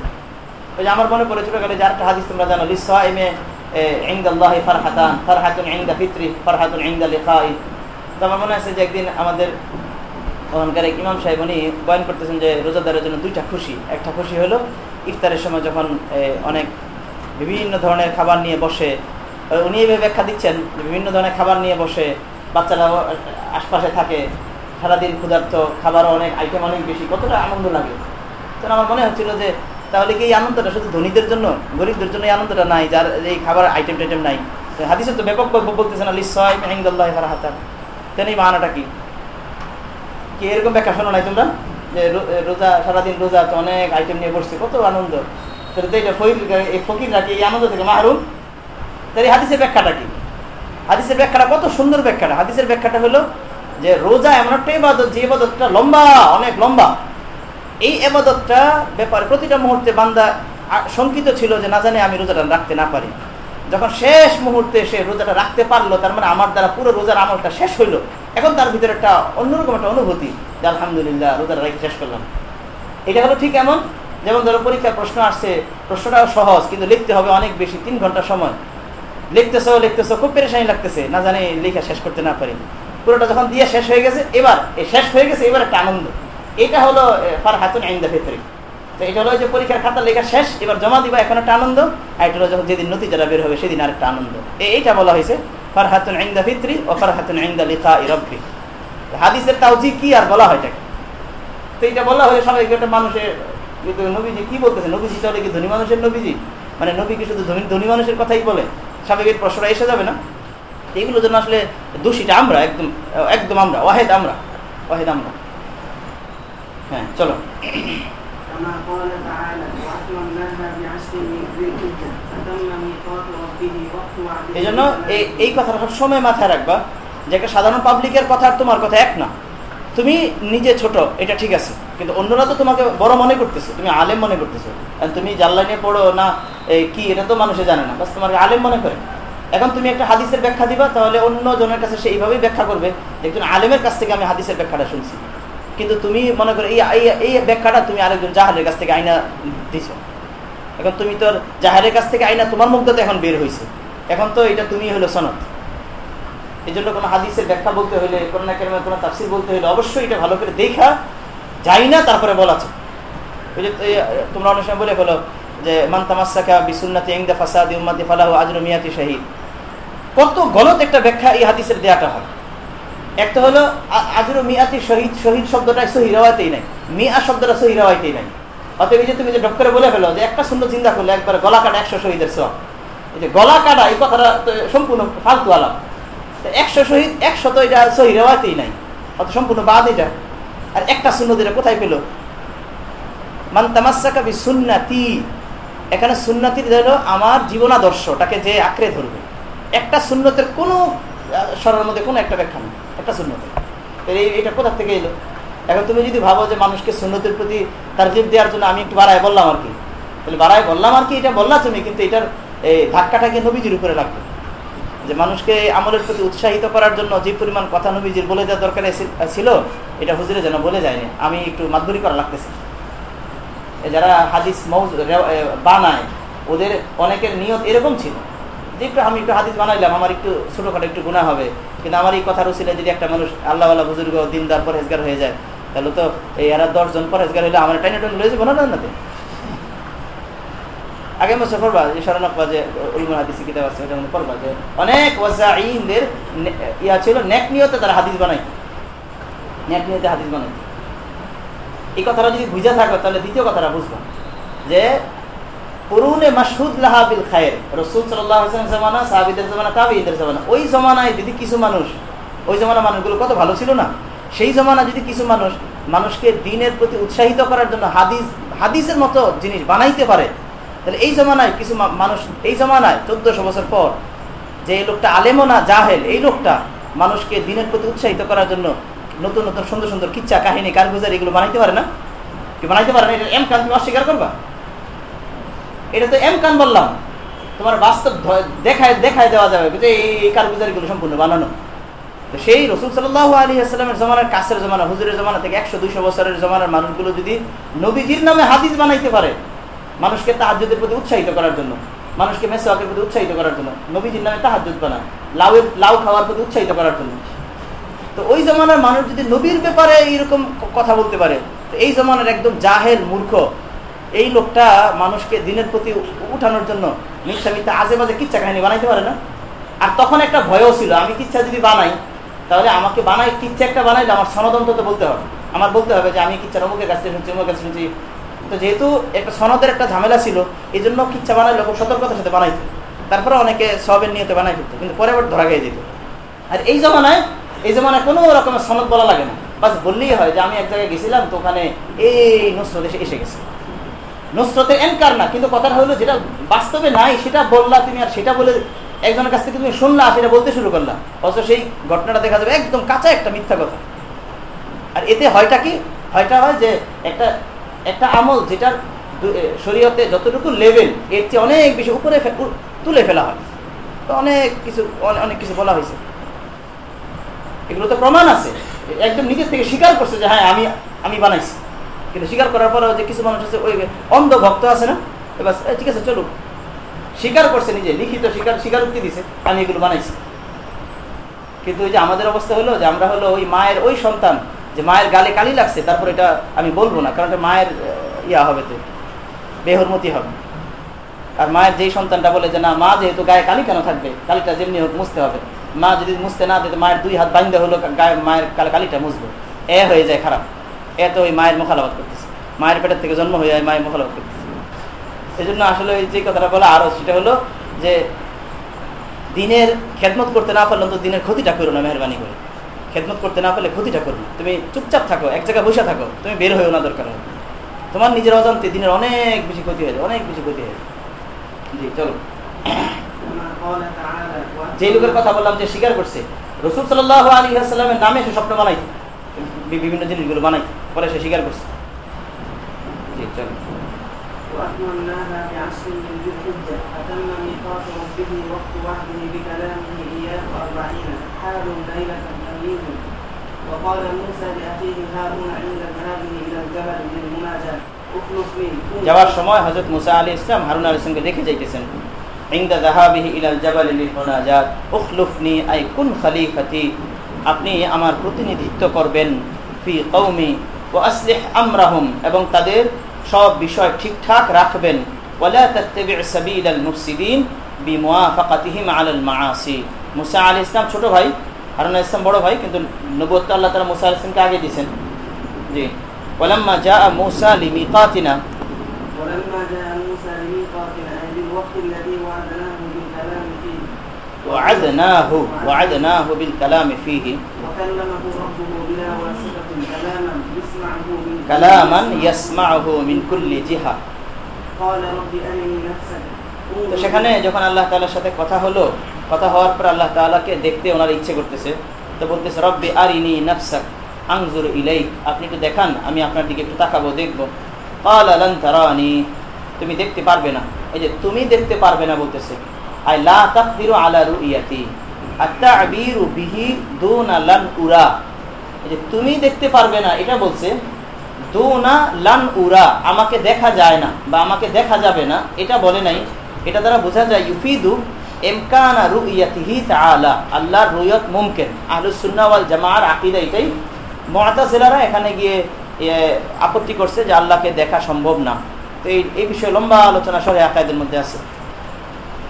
ওই যে আমার মনে পড়ে ছোটকালে যার একটা হাদিস তোমরা জানো লিসা এমে ইংদাল্লাহি ফারহাতান, ফারহাতুন ইংদা ফিত্রি, ফারহাতুন ইংদা লিকাই। তো আমার মনে আছে যে একদিন আমাদের ওখানকার এক ইমাম সাহেব, উনি বয়ান করতেছেন যে রোজাদারের জন্য দুইটা খুশি। একটা খুশি হলো ইফতারের সময় যখন অনেক বিভিন্ন ধরনের খাবার নিয়ে বসে উনি এইভাবে ব্যাখ্যা দিচ্ছেন বিভিন্ন ধরনের খাবার নিয়ে বসে, বাচ্চারা আশপাশে থাকে, সারাদিন ক্ষুধার্ত, খাবারও অনেক আইটেম অনেক বেশি, কতটা আনন্দ লাগে। তো আমার মনে হচ্ছিল যে তাহলে কি এই আনন্দটা শুধু ধনীদের জন্য, গরিবদের জন্য আনন্দটা নাই, যার এই খাবার আইটেম টাইটেম নাই? হাদিসে তো ব্যাপক বলতেছে না লিসাই মেহিন্দুল্লাহ হাতার তেন এই মানাটা কি? কি এরকম ব্যাখ্যা শোনো নাই তোমরা? যে রোজা, সারাদিন রোজা তো অনেক আইটেম নিয়ে বসছে, কত আনন্দ। ফকিররা কি এই আনন্দ থেকে মাহরুম? তাহলে হাদিসের ব্যাখ্যাটা কি? হাদিসের ব্যাখ্যাটা কত সুন্দর ব্যাখ্যাটা। হাদিসের ব্যাখ্যাটা হলো যে রোজা এমন একটা এবাদত যে এবাদতটা লম্বা, অনেক লম্বা। এই এবাদতটা ব্যাপারে, প্রতিটা মুহূর্তে বান্দা শঙ্কিত ছিল যে না জানে আমি রোজাটা রাখতে না পারি। যখন শেষ মুহূর্তে সে রোজাটা রাখতে পারল, তার মানে আমার দ্বারা পুরো রোজার আমলটা শেষ হইল। এখন তার ভিতরে একটা অন্যরকম একটা অনুভূতি যে আলহামদুলিল্লাহ, রোজাটা রেখে শেষ করলাম। এটা হলো ঠিক এমন, যেমন ধরো পরীক্ষার প্রশ্ন আসছে, প্রশ্নটাও সহজ, কিন্তু লিখতে হবে অনেক বেশি, তিন ঘণ্টা সময়। লিখতেছো লিখতেছো, খুব পেরেশানি লাগতেছে, না জানি লেখা শেষ করতে না পারি। পুরোটা যখন দিয়ে শেষ হয়ে গেছে, এবার, এই শেষ হয়ে গেছে, এবার একটা আনন্দ। এটা হলো ফার হাতুন আইন্দা ভেতরে তো এটা হলো যে পরীক্ষার খাতা লেখা শেষ, এবার জমা দিবা এখন একটা আনন্দ, আর এটা হলো যখন যেদিন নতিজারা বের হবে সেদিন আরেকটা আনন্দ। এইটা বলা হয়েছে ফার হাতুন আইন্দা ফিত্রি ও ফার হাতুন আইন্দা লিখা ইরব্বি হাদিসের তাওজি কি আর বলা হয় এটাকে? তো এটা বলা হলে সবাই একটা মানুষের নবীজি কি বলতেছে? নবীজি তাহলে কি ধনী মানুষের নবীজি? মানে নবী কি শুধু ধনী মানুষের কথাই বলে? স্বাভাবিক প্রশ্নটা এসে যাবে না? এগুলোর জন্য আসলে দোষীটা আমরা, একদম একদম আমরা, ওয়াহেদ আমরা ওয়াহেদ আমরা। হ্যাঁ চলো كما قال تعالى وأتممناها بعشر من ذي الحجة فتم ميقات ربه وقت وعده এই জন্য এই এই কথাটা সবসময় মাথায় রাখবা যে একটা সাধারণ পাবলিকের কথা আর তোমার কথা এক না তুমি নিজে ছোট এটা ঠিক আছে কিন্তু অন্যরা তো তোমাকে বড় মনে করতেছে তুমি আলেম মনে করতেছো আর তুমি জাল্লাইনে পড়ো না এই কি এটা তো মানুষে জানে না বাস তোমাকে আলেম মনে করে এখন তুমি একটা হাদিসের ব্যাখ্যা দিবা তাহলে অন্য জনের কাছে সে এইভাবেই ব্যাখ্যা করবে যে একজন আলেমের কাছ থেকে আমি হাদিসের ব্যাখ্যাটা শুনছি কিন্তু তুমি মনে করো এই, এই- ব্যাখ্যাটা তুমি আরেকজন জাহালের কাছ থেকে আইনা দিছ। এখন তুমি তোর জাহারের কাছ থেকে আইনা তোমার মুখ তো এখন বের হয়েছে এখন তো এটা তুমি হলো সনদ। এই জন্য কোনো হাদিসের ব্যাখ্যা বলতে হলে কোনো না কেন, কোনো তাফসির বলতে হলে অবশ্যই এটা ভালো করে দেখা, যাই না তারপরে বলা আছে। ওই যে তোমরা অনেক সময় বলে ফেলো যে, মান তামাসাকা বিসুন্নাতি ইংদা ফাসাদি উম্মাতি ফালাহু আজরু মিয়াতি শাহিদ। কত গলত একটা ব্যাখ্যা এই হাদিসের দেয়াটা হয়। একটা হলো আজরু মিয়াতি শহীদ শহীদ শব্দটা সহি রাওয়াতেই নাই। মিয়া শব্দটা সহি রাওয়াতেই নাই। অতএব এই যে তুমি যে ডক্টরে বলে ফেলো যে একটা শূন্য চিন্তা করলে একবার গলা কাটা একশো শহীদের সব এই যে গলা কাটা, এই কথাটা সম্পূর্ণ ফালতু আলাপ। একশো শহীদ, একশো তো এটা সহি রেওয়াতেই নাই। অত সম্পূর্ণ বাদ এটা। আর একটা শূন্য দিলে কোথায় পেল? মান তামাসাকা বি সুন্নাতি এখানে সুন্নাতির হলো আমার জীবনাদর্শটাকে যে আঁকড়ে ধরবে। একটা সুন্নতের কোনো সরার মধ্যে কোনো একটা ব্যাখ্যা নেই, একটা সুন্নতের তো এই এটা কোথা থেকে এলো? এখন তুমি যদি ভাবো যে মানুষকে সুন্নতের প্রতি তারজিব দেওয়ার জন্য আমি একটু বাড়ায় বললাম আর কি। তাহলে বাড়ায় বললাম আর কি, এটা বললা তুমি, কিন্তু এটার এই ধাক্কাটাকে নবীজির উপরে রাখবে যে মানুষকে আমলের প্রতি উৎসাহিত করার জন্য যে পরিমাণ কথা নবীজির বলে দেওয়ার দরকার ছিল, এটা হুজুরে যেন বলে যায়নি আমি একটু মাধুরী করা লাগতেছে। যারা হাদিস রে- বানায়, ওদের অনেকের নিয়ত এরকম ছিল। যে আমি একটু হাদিস বানাইলাম, আমার একটু ছোটখাটো একটু গুণা হবে। কিন্তু আমার এই কথার উচিলে যদি একটা মানুষ আল্লাহ আল্লাহ বুজুর্গ, দিনদার, পরহেজগার হয়ে যায়, তাহলে তো এই এরা দশজন পরহেজগার হইলে আমার টাইনে টাইনে লয়ে যাব না আগে বছর পড়বা, যে শরণক বা যে উলমুল হাদিস কিতাব আছে ওটা পড়বা যে, অনেক ওয়াজাইনদের নে- ইয়া ছিল, নেক নিয়তে তারা হাদিস বানাইতো নেক নিয়তে হাদিস বানাইতো এই কথাটা যদি বুঝে থাকো, তাহলে দ্বিতীয় কথাটা বুঝব। যে পুরুনে মাসহুদ লাহা বিল খায়ের রসুল জামানা সাহাবিদের জামানা জামানা ওই জমানায় যদি কিছু মানুষ ওই জমানা মানুষগুলো কত ভালো ছিল না? সেই জমানা যদি কিছু মানুষ মানুষকে দিনের প্রতি উৎসাহিত করার জন্য হাদিস হাদিসের মতো জিনিস বানাইতে পারে, তাহলে এই জমানায় কিছু মানুষ এই জমানায় চোদ্দশো বছর পর যে এই লোকটা আলেমো না, জাহেল, এই লোকটা মানুষকে দিনের প্রতি উৎসাহিত করার জন্য নতুন নতুন সুন্দর সুন্দর কিচ্ছা, কাহিনী, কারগুজার এগুলো বানাইতে পারে না? কি বানাইতে পারে না? এটা এম তুমি অস্বীকার করবা? এটা তো এম কান বললাম। তোমার বাস্তব দেখায় দেখায় দেওয়া যাবে যে এই কারগুজারিগুলো সম্পূর্ণ বানানো। তো সেই রসুল সাল্লাহ আলী আসসালামের জমানার কাছের জমানা, হুজুরের জমানা থেকে একশো দুইশো বছরের জমানার মানুষগুলো যদি নবীজির নামে হাদিস বানাইতে পারে, মানুষকে তাহাজ্জুদের প্রতি উৎসাহিত করার জন্য, মানুষকে মেসওয়াকের প্রতি উৎসাহিত করার জন্য, নবীজির নামে তাহাজ্জুদ বানায় লাউয়ের লাউ খাওয়ার প্রতি উৎসাহিত করার জন্য। তো ওই জমানার মানুষ যদি নবীর ব্যাপারে এইরকম কথা বলতে পারে, তো এই জমানার একদম জাহের মূর্খ এই লোকটা মানুষকে দিনের প্রতি উঠানোর জন্য মিথ্যা মিথ্যা আজে বাজে কিচ্ছা কাহিনী বানাইতে পারে না। আর তখন একটা ভয়ও ছিল, আমি কিচ্ছা যদি বানাই, তাহলে আমাকে বানাই, কিচ্ছা একটা বানাইলে আমার সনদন্ত তো বলতে হবে। আমার বলতে হবে যে, আমি কিচ্ছা অমুকের কাছে শুনছি, অমুকের কাছে শুনছি। তো যেহেতু একটা সনদের একটা ঝামেলা ছিল এই জন্য কিচ্ছা বানাইলে খুব সতর্কতার সাথে বানাইতো। তারপরে অনেকে সবের নিয়তে বানাই ফেলতো, কিন্তু পরে আবার ধরা গিয়ে যেত। আর এই জমানায় এই জমানায় কোনো রকমের সনদ বলা লাগে না। বাস বললেই হয় যে, আমি এক জায়গায় গেছিলাম, তো ওখানে এই নুসরত এসে এসে গেছে। নুসরতের এনকার না, কিন্তু কথাটা হলো যেটা বাস্তবে নাই, সেটা বললা তুমি আর সেটা বলে একজনের কাছ থেকে তুমি শুনলা সেটা বলতে শুরু করলা। অথচ সেই ঘটনাটা দেখা যাবে একদম কাঁচা একটা মিথ্যা কথা। আর এতে হয়টা কি? হয়টা হয় যে একটা একটা আমল যেটার শরীয়তে যতটুকু লেভেল এর চেয়ে অনেক বেশি উপরে তুলে ফেলা হয়। তো অনেক কিছু অনেক কিছু বলা হয়েছে। এগুলো তো প্রমাণ আছে। একদম নিজের থেকে স্বীকার করছে যে হ্যাঁ আমি আমি বানাইছি। কিন্তু স্বীকার করার পরেও যে কিছু মানুষ আছে, ওই অন্ধ ভক্ত আছে না? এবার ঠিক আছে চলুক স্বীকার করছে নিজে, লিখিত স্বীকার স্বীকারোক্তি দিছে, আমি এগুলো বানাইছি। কিন্তু ওই যে আমাদের অবস্থা হলো যে আমরা হলো ওই মায়ের, ওই সন্তান, যে মায়ের গালে কালি লাগছে, তারপর এটা আমি বলব না, কারণ এটা মায়ের ইয়া হবে তো, বেহরমতি হবে। আর মায়ের যেই সন্তানটা বলে যে, না, মা যেহেতু গায়ে কালি কেন থাকবে? কালিটা যেমনি হোক মুছতে হবে। মা যদি মুছতে না দিতে, মায়ের দুই হাত বাইন্দা হলো গায়ে মায়ের কালে কালিটা মুছবো। এ হয়ে যায় খারাপ। এত ওই মায়ের মুখালাবাদ করতেছে। মায়ের পেটের থেকে জন্ম হয়ে যায় মায়ের মুখালাবাদ করতেছে। এই জন্য আসলে ওই যে কথাটা বলা আরও সেটা হলো যে, দিনের খেদমত করতে না পারলে তো দিনের ক্ষতিটা করো না মেহরবানি করে। খেদমত করতে না পারলে ক্ষতিটা করো তুমি চুপচাপ থাকো, এক জায়গায় বসে থাকো, তুমি বের হয়েও না দরকার হয় তোমার নিজের অজান্তে দিনের অনেক বেশি ক্ষতি হয়ে যায়, অনেক বেশি ক্ষতি হয়ে যায়। জি, চলো। যে লোকের কথা বললাম যে স্বীকার করছে, রসুল সাল্লাহ আলী আসসালামের নামে সে স্বপ্ন বানাইছে। বিভিন্ন জিনিসগুলো বানাইতো পরে সে স্বীকার করছে জি চলো وأتممناها بعشر من ذي الحجة فتم ميقات ربه وقت وعده بكلامه إياه أربعين حال ليلة تمييز وقال موسى لأخيه هارون عند ذهابه إلى الجبل للمناجاة اخلصني যাওয়ার সময় হজরত মুসা আলী ইসলাম হারুন আলী ইসলামকে দেখে যাইতেছেন ইন্দা দাহাবিহি ইলাল জাবাল লিল মুনাজাত উখলুফনি আই কুন খলিফাতি আপনি আমার প্রতিনিধিত্ব করবেন। ফি কৌমি ও আসলিহ আমরাহুম এবং তাদের সব বিষয় ঠিকঠাক রাখবেন। মাআসি। মুসা আলী ইসলাম ছোট ভাই আলী বড় ভাই, কিন্তু মুসা আলী আগে দিয়েছেন। জাআ মুসা وعدناه وعدناه بالكلام فيه وكلمه ربه بلا واسطة كلاما يسمعه من كلاما يسمعه من كل جهة قال رب أرني نفسك তো সেখানে যখন আল্লাহ তাআলার সাথে কথা হলো কথা হওয়ার পর আল্লাহ তাআলাকে দেখতে ওনার ইচ্ছে করতেছে তো বলতেছে রব্বি আরিনি নাফসাক আনজুর ইলাইক আপনি একটু দেখান আমি আপনার দিকে একটু তাকাবো দেখবো قال لن تراني তুমি দেখতে পারবে না এই যে তুমি দেখতে পারবে না বলতেছে আই লা তাকদিরু আলা রুইয়াতি, আত-তা'বীরু বিহি দুনা লান উরা যে তুমি দেখতে পারবে না, এটা বলছে, দুনা লান উরা আমাকে দেখা যায় না বা আমাকে দেখা যাবে না, এটা বলে নাই। এটা দ্বারা বোঝা যায়, ইউফিদু এমকানা রুইয়াতিহি তাআলা, আল্লাহর রুইয়ত মুমকিন। আহলুস সুন্নাহ ওয়াল জামাআর আকীদা এটাই। মুআতাজিলারা এখানে গিয়ে আপত্তি করছে যে আল্লাহকে দেখা সম্ভব না। তো এই বিষয়ে লম্বা আলোচনা সরে আকাইদের মধ্যে আছে।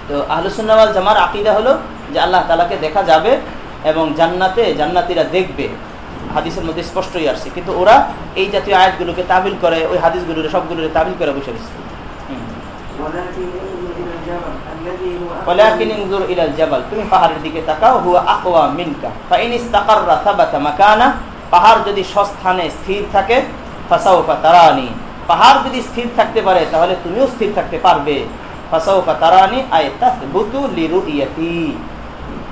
তো আহলুসুন্নাওয়াল জামার আকিদা হলো যে আল্লাহ তালাকে দেখা যাবে এবং জান্নাতে জান্নাতিরা দেখবে। হাদিসের মধ্যে স্পষ্টই আসছে। কিন্তু ওরা এই জাতীয় আয়াতগুলোকে তাবিল করে, ওই হাদিসগুলোর সবগুলো তাবিল করে বসে গেছে পাহাড় যদি স্থির থাকতে পারে, তাহলে তুমিও স্থির থাকতে পারবে। ফাসাউফা তারানি আয় তাসবুতু লিরুইয়াতি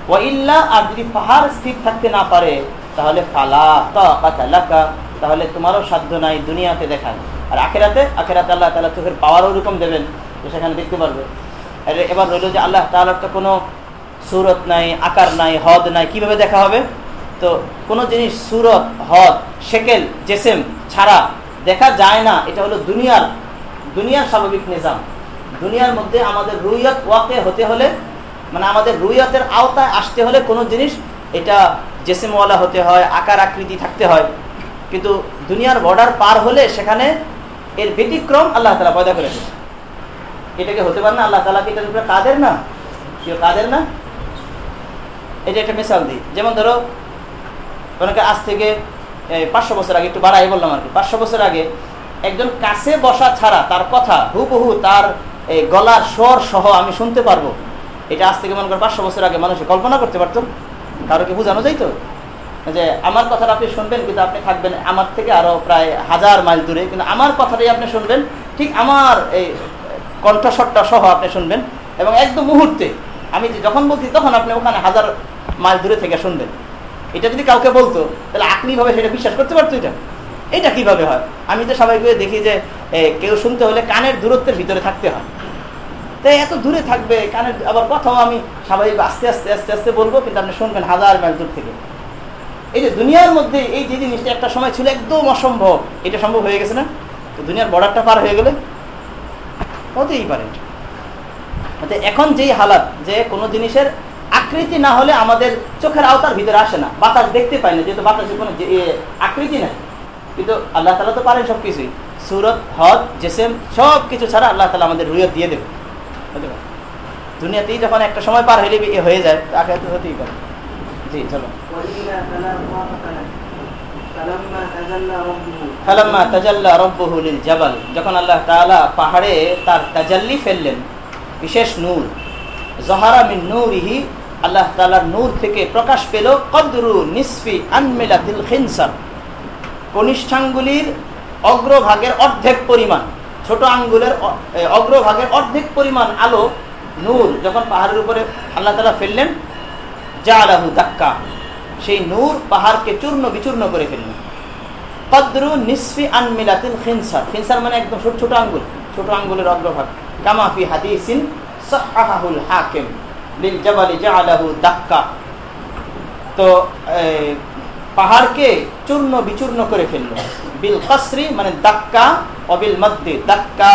ওয়া ইল্লা আর যদি পাহাড় স্থির থাকতে না পারে তাহলে ফালা তাকাতা লাকা, তাহলে তোমারও সাধ্য নাই দুনিয়াতে দেখার। আর আখেরাতে আখেরাতে আল্লাহ তাআলা চোখের পাওয়ারও ওরকম দেবেন যে সেখানে দেখতে পারবে। এবার রইল যে আল্লাহ তাআলার তো কোনো সুরত নাই, আকার নাই, হদ নাই, কীভাবে দেখা হবে? তো কোনো জিনিস, সুরত, হদ শেকেল জেসেম ছাড়া দেখা যায় না, এটা হলো দুনিয়ার দুনিয়ার স্বাভাবিক নিজাম। দুনিয়ার মধ্যে আমাদের রুইয়ত ওয়াকে হতে হলে মানে আমাদের রুইয়তের আওতায় আসতে হলে কোনো জিনিস, এটা জেসেমওয়ালা হতে হয়, আকার আকৃতি থাকতে হয়। কিন্তু দুনিয়ার বর্ডার পার হলে সেখানে এর ব্যতিক্রম আল্লাহ তালা পয়দা করে এটাকে হতে পারে না? আল্লাহ তালা কি এটার উপরে কাদের না? কেউ কাদের না? এটা একটা মিসাল দিই। যেমন ধরো, অনেকে আজ থেকে পাঁচশো বছর আগে, একটু বাড়াই বললাম আর কি। পাঁচশো বছর আগে একজন কাছে বসা ছাড়া তার কথা, হুবহু তার এই গলার স্বর সহ আমি শুনতে পারব। এটা আজ থেকে মনে করেন পাঁচশো বছর আগে মানুষে কল্পনা করতে পারতো। কারও কি বোঝানো যাইতো? যে আমার কথাটা আপনি শুনবেন, কিন্তু আপনি থাকবেন আমার থেকে আরও প্রায় হাজার মাইল দূরে। কিন্তু আমার কথাটাই আপনি শুনবেন, ঠিক আমার এই কণ্ঠস্বরটা সহ আপনি শুনবেন। এবং একদম মুহূর্তে, আমি যখন বলছি তখন আপনি ওখানে হাজার মাইল দূরে থেকে শুনবেন। এটা যদি কাউকে বলতো, তাহলে আকলিভাবে সেটা বিশ্বাস করতে পারতো এটা? এটা কীভাবে হয়? আমি তো স্বাভাবিকভাবে দেখি যে কেউ শুনতে হলে কানের দূরত্বের ভিতরে থাকতে হয়। তাই এত দূরে থাকবে, কানের আবার কথাও আমি স্বাভাবিক আস্তে আস্তে আস্তে আস্তে বলব, কিন্তু আপনি শুনবেন হাজার মাইল দূর থেকে। এই যে দুনিয়ার মধ্যে এই যে জিনিসটা একটা সময় ছিল একদম অসম্ভব, এটা সম্ভব হয়ে গেছে না? তো দুনিয়ার বর্ডারটা পার হয়ে গেলে হতেই পারে। এখন যেই হালাত, যে কোনো জিনিসের আকৃতি না হলে আমাদের চোখের আওতার ভিতরে আসে না। বাতাস দেখতে পাই না, যেহেতু বাতাসের কোনো আকৃতি নাই। কিন্তু আল্লাহ তালা তো পারেন সব কিছুই সুরত হদ জেসেম সব কিছু ছাড়া আল্লাহ তালা আমাদের রুয়ত দিয়ে দেবে দুনিয়াতেই যখন একটা সময় পার হইলে এ হয়ে যায় তাকে তো হতেই পারে। জি, চলো। যখন আল্লাহ পাহাড়ে তার তাজাল্লি ফেললেন, বিশেষ নূর, জহারা মিন আল্লাহ নূর থেকে প্রকাশ পেল, কদরু নিসফি আনমেলা দিল খিনসার। কনিষ্ঠাঙ্গুলির অগ্রভাগের অর্ধেক পরিমাণ, ছোট আঙ্গুলের অগ্রভাগের অর্ধেক পরিমাণ আলো, নূর, যখন পাহাড়ের উপরে আল্লাহ তাআলা ফেললেন, জালাহু দাক্কা সেই নূর পাহাড়কে চূর্ণ বিচূর্ণ করে ফেললেন। কদ্রু নিসফি আনমিলাতিল খিনসার খিনসার মানে একদম ছোট ছোট আঙ্গুল, ছোট আঙ্গুলের অগ্রভাগ। কামাফি হাদিসিন সাহাহুল হাকিম, লিল জাবালি জাআলাহু দাক্কা তো পাহাড়কে চূর্ণ বিচূর্ণ করে ফেলল। বিল কসরি মানে দাক্কা, অবিল মদ্দে, দাক্কা,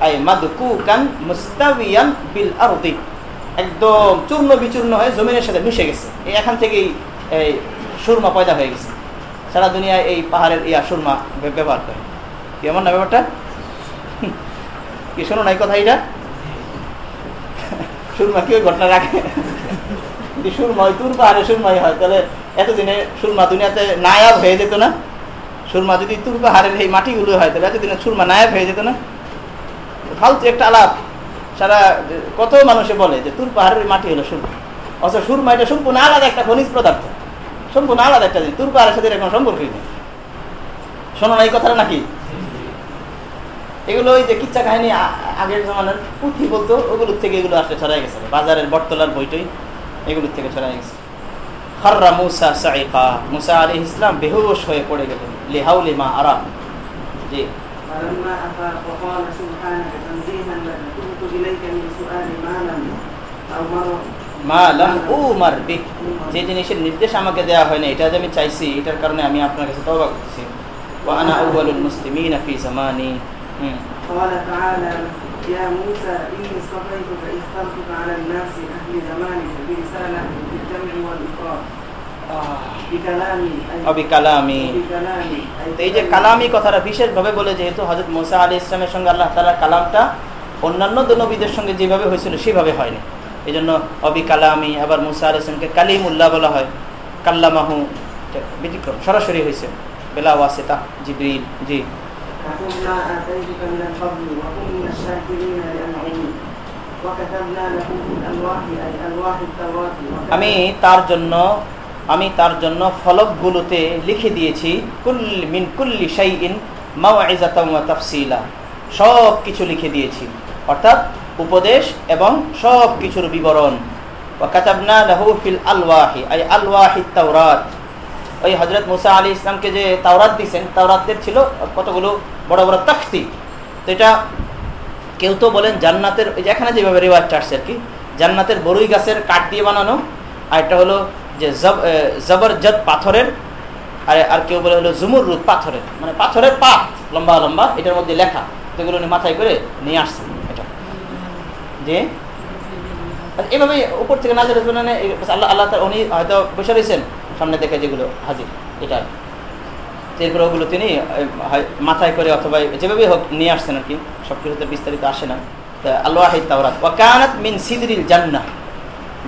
আই মাদকুকান মুস্তাবিয়ান বিল আরদি। একদম চূর্ণ বিচূর্ণ হয়ে জমিনের সাথে মিশে গেছে। এখান থেকেই এই সুরমা পয়দা হয়ে গেছে। সারা দুনিয়ায় এই পাহাড়ের ইয়া সুরমা ব্য- ব্যবহার করে। কেমন না ব্যাপারটা? কি শোনো নাই কথা এটা সুরমা কি ওই ঘটনা রাখে যদি সুরমা হয় তুর পাহাড়ে সুরমাই হয়, তাহলে এতদিনে সুরমা দুনিয়াতে নায়াব হয়ে যেত না? সুরমা যদি তুর পাহাড়ের এই মাটিগুলো হয়, তাহলে এতদিনে সুরমা নায়াব হয়ে যেত না? ফালতু একটা আলাপ। সারা কত মানুষে বলে যে তুর পাহাড়ের মাটি হলো সুরমা। অথচ সুরমা এটা সম্পূর্ণ আলাদা একটা খনিজ পদার্থ। সম্পূর্ণ আলাদা একটা জিনিস। তুর পাহাড়ের সাথে এরকম সম্পর্কই নেই। শোনো না এই কথাটা নাকি? এগুলো ওই যে কিচ্ছা কাহিনী আগের জমানার পুঁথি বলতো, ওগুলোর থেকে এগুলো আসলে ছড়াই গেছে। বাজারের বটতলার বইটই। এগুলোর থেকে ছড়াই গেছে। হাররা মুসা সাইকা মুসা আলী ইসলাম বেহুশ হয়ে পড়ে গেলেন। লিহাউলি মা জি। যে জিনিসের নির্দেশ আমাকে দেওয়া হয়নি এটা যে আমি চাইছি এটার কারণে আমি আপনার কাছে তবা করছি। ওয়ানা জামানি। হুম। قال تعالى يا موسى إني اصطفيتك اخترتك على الناس أهل زمانك برسالتي بالجمع والإفراد بكلامي أي অবিকালামি بكلامي أي তো এই যে কালামি কথাটা বিশেষভাবে বলে যেহেতু হজরত মোসা আলী ইসলামের সঙ্গে আল্লাহ তালার কালামটা অন্যান্য নবীদের সঙ্গে যেভাবে হয়েছিল সেভাবে হয়নি এই জন্য অবি কালামি আবার মুসা আলী ইসলামকে কালিম উল্লাহ বলা হয় কাল্লামাহু এটা ব্যতিক্রম সরাসরি হয়েছে বেলা ওয়াসেতা জিব্রিল জি وخذ ما آتيتك من الفضل وكن من الشاكرين لأنعمه وكتبنا له في الألواح أي ألواح التوراة وكتبنا- আমি তার জন্য আমি তার জন্য ফলকগুলোতে লিখে দিয়েছি কুল মিন কুল্লি শাইইন মাওয়াইজাতাম ওয়া তাফসীলা সব কিছু লিখে দিয়েছি অর্থাৎ উপদেশ এবং সব কিছুর বিবরণ ওয়া কাতাবনা লাহু ফিল আলওয়াহি আই আলওয়াহি তাওরাত ওই হজরত মুসা আলী ইসলামকে যে তাওরাত দিয়েছেন, তাওরাতের ছিল কতগুলো? বড় বড় তখতি। তো এটা কেউ তো বলেন জান্নাতের ওই যে এখানে যেভাবে রেওয়াজ আসছে আর কি, জান্নাতের বরুই গাছের কাঠ দিয়ে বানানো, আর এটা হলো যে জবরজত পাথরের, আর আর কেউ বলে হলো জুমুরুদ পাথরের মানে পাথরের পাত, লম্বা লম্বা, এটার মধ্যে লেখা, তো এগুলো মাথায় করে নিয়ে আসছেন এটা। যে? এভাবে উপর থেকে নাজর মানে আল্লাহ আল্লাহ তাআলা উনি হয়তো বসে রয়েছেন সামনে দেখে যেগুলো হাজির, এটা এরপরে ওগুলো তিনি মাথায় করে অথবা যেভাবে হোক নিয়ে আসছেন আর কি সব কিছুতে বিস্তারিত আসে না। তা আল্লাহ তাওরাত, ওয়াকানাত মিন সিদরিল জান্নাহ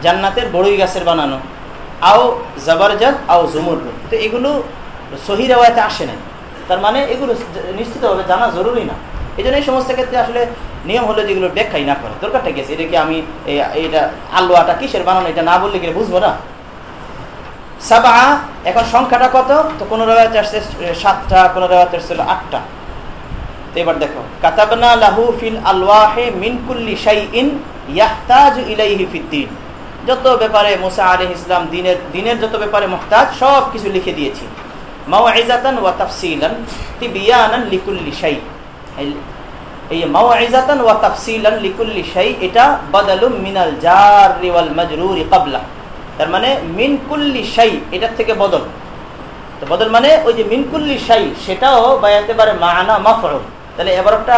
জান্নাতের বড়ই গাছের বানানো, আও জবরজাত, আও জুমুর তো এগুলো সহি রেওয়ায়তে আসে না তার মানে এগুলো নিশ্চিতভাবে জানা জরুরি না। এই জন্য এই সমস্ত ক্ষেত্রে আসলে নিয়ম হলো যেগুলো ব্যাখ্যাই না করে। দরকারটা গেছে এটা কি আমি এটা আলুয়াটা কিসের বানানো, এটা না বললে কি বুঝব না? সাবা এখন সংখ্যাটা কত? তো কোনো রেওয়ায়তে আসছে সাতটা কোনো রেওয়ায়তে আসছিল আটটা। এবার দেখো, কাতাবনা লাহু ফিল আলওয়াহে মিন কুল্লি শাইইন ইয়াহতাজু ইলাইহি ফিদ্দিন যত ব্যাপারে মুসা আলাইহিস ইসলাম দিনের দিনের যত ব্যাপারে মুহতাজ, সব কিছু লিখে দিয়েছি। মাও মাওয়াইজাতান ওয়া তাফসীলান তিবিয়ানান লিকুল্লি শাই। এই মাও মাওয়াইজাতান ওয়া তাফসীলান লিকুল্লি শাই, এটা বাদালুম মিনাল জারি ওয়াল মাজরুরি ক্বাবলা তার মানে মিন কুল্লি শাই, এটার থেকে বদল। তো বদল মানে ওই যে মিনকুল্লি শাই, সেটাও বায়াতে পারে মানা মাফরুল তাহলে এবারটা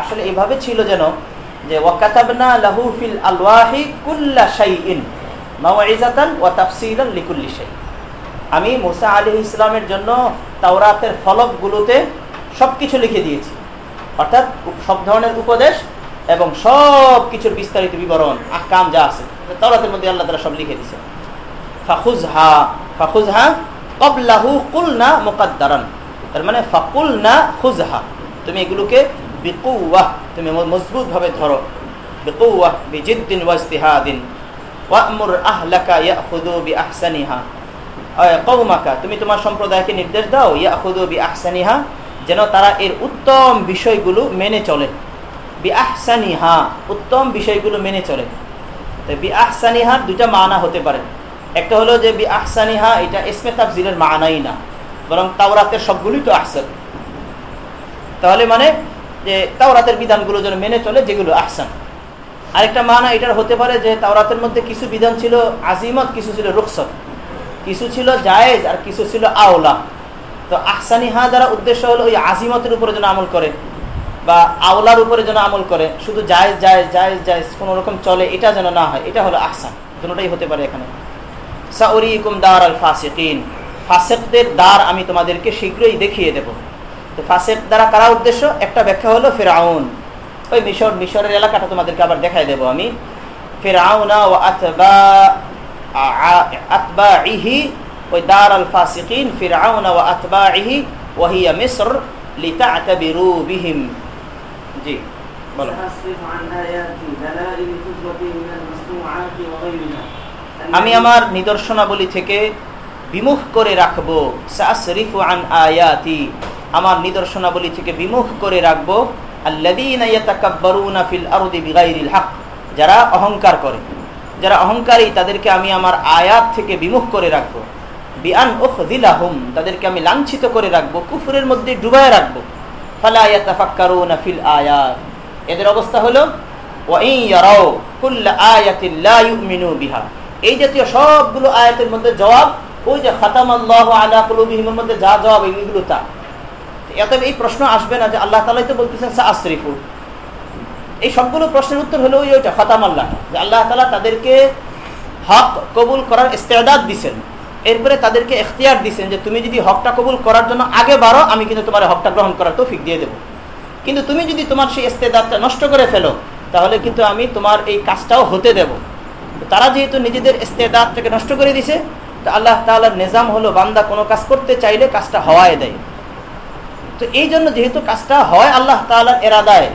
আসলে এভাবে ছিল যেন যে ওয়াকাতাবনা লাহু ফিল আলওয়াহি কুল্লা শাইইন মাওয়াইজাতান ওয়া তাফসীলান লিকুল্লি শাই। আমি মুসা আলী ইসলামের জন্য তাওরাতের ফলকগুলোতে সব কিছু লিখে দিয়েছি। অর্থাৎ সব ধরনের উপদেশ এবং সব কিছুর বিস্তারিত বিবরণ আকাম যা আছে। তাওরাতের মধ্যে আল্লাহ তারা সব লিখে দিয়েছে ফাখুজহা ফাখুজহা কবলাহু কুলনা মুকাদ্দারান। তার মানে ফাকুলনা খুজহা। তুমি এগুলোকে বিকুয়াহ তুমি মজবুত ভাবে ধরো। বিকুয়াহ বিজিদ্দিন ওয়াজতিহাদিন ওয়ামুর আহলাকা ইয়াখুদু বিআহসানিহা। আয় কওমাকা, তুমি তোমার সম্প্রদায়কে নির্দেশ দাও ইয়াখুদু বিআহসানিহা, যেন তারা এর উত্তম বিষয়গুলো মেনে চলে। বি বিআহসানিহা, উত্তম বিষয়গুলো মেনে চলে। বি আহসানিহার দুইটা মানা হতে পারে। একটা হলো যে বি আহসানিহা এটা ইসমে তাফজিলের মানাই না, বরং তাওরাতের তো আহসান। তাহলে মানে যে তাওরাতের বিধানগুলো যেন মেনে চলে যেগুলো আহসান। আরেকটা মানা এটার হতে পারে যে তাওরাতের মধ্যে কিছু বিধান ছিল আজিমত, কিছু ছিল রুখসত, কিছু ছিল জায়েজ আর কিছু ছিল আওলা। তো আহসানিহা দ্বারা উদ্দেশ্য হলো ওই আজিমতের উপরে যেন আমল করে। বা আওলার উপরে যেন আমল করে, শুধু জায়েজ জায়েজ জায়েজ জায়েজ, কোনো রকম চলে, এটা যেন না হয়, এটা হলো আহসান দুটোটাই হতে পারে এখানে। সাউরিকুম দার আল ফাসিকিন, ফাসেকদের দ্বার আমি তোমাদেরকে শীঘ্রই দেখিয়ে দেব। তো ফাসেক দ্বারা কারা উদ্দেশ্য? একটা ব্যাখ্যা হলো ফেরাউন ওই মিশর, মিশরের এলাকাটা তোমাদেরকে আবার দেখাই দেব আমি। ফেরাউনা ও আতবা আতবাইহি ওই দার আল ফাসিকিন ফিরাউনা ও আতবাইহি ওয়াহিয়া মিসর, লিতাতাবিরু বিহিম। জি, বলো। আমি আমার নিদর্শনাবলী থেকে বিমুখ করে রাখব। সাসরিফু আন আয়াতি। আমার নিদর্শনাবলী থেকে বিমুখ করে রাখব। হক। যারা অহংকার করে, যারা অহংকারী, তাদেরকে আমি আমার আয়াত থেকে বিমুখ করে রাখব। বিআন উফ তাদেরকে আমি লাঞ্ছিত করে রাখব। কুফুরের মধ্যে ডুবায় রাখব। এদের অবস্থা হলো এই জাতীয় সবগুলো আয়াতের মধ্যে জবাব, ওই যে মধ্যে যা জবাব, এইগুলো তা। এই প্রশ্ন আসবে না যে আল্লাহ তালাই তো বলতেছেন সা আশরিফু এই সবগুলো প্রশ্নের উত্তর হলো ওই ওইটা খতাম আল্লাহ যে আল্লাহ তালা তাদেরকে হক কবুল করার ইস্তেদাদ দিছেন। এরপরে তাদেরকে এখতিয়ার দিচ্ছেন যে তুমি যদি হকটা কবুল করার জন্য আগে বাড়ো, আমি কিন্তু তোমার হকটা গ্রহণ করার তৌফিক দিয়ে দেবো। কিন্তু তুমি যদি তোমার সেই ইস্তেদাদটা নষ্ট করে ফেলো, তাহলে কিন্তু আমি তোমার এই কাজটাও হতে দেব। তারা যেহেতু নিজেদের ইস্তেদাদটাকে নষ্ট করে দিছে, তো আল্লাহ তালার নিজাম হলো বান্দা কোনো কাজ করতে চাইলে কাজটা হওয়ায় দেয়। তো এই জন্য যেহেতু কাজটা হয় আল্লাহ তালার এরাদায়,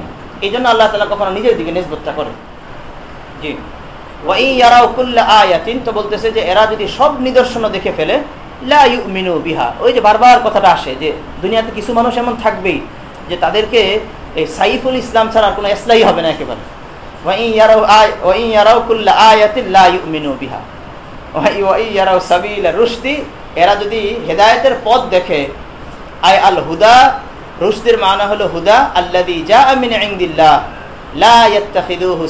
এই জন্য আল্লাহ তালা কখনো নিজের দিকে নিজবতটা করে। জি। আয়াতিন, তো বলতেছে যে এরা যদি সব নিদর্শন দেখে ফেলে ইউমিনু বিহা। ওই যে বারবার কথাটা আসে যে দুনিয়াতে কিছু মানুষ এমন থাকবেই যে তাদেরকে এই সাইফুল ইসলাম ছাড়া কোনো ইসলাই হবে না একেবারে। এরা যদি হেদায়েতের পথ দেখে, আয় আল হুদা, রুশদের মানা হলো হুদা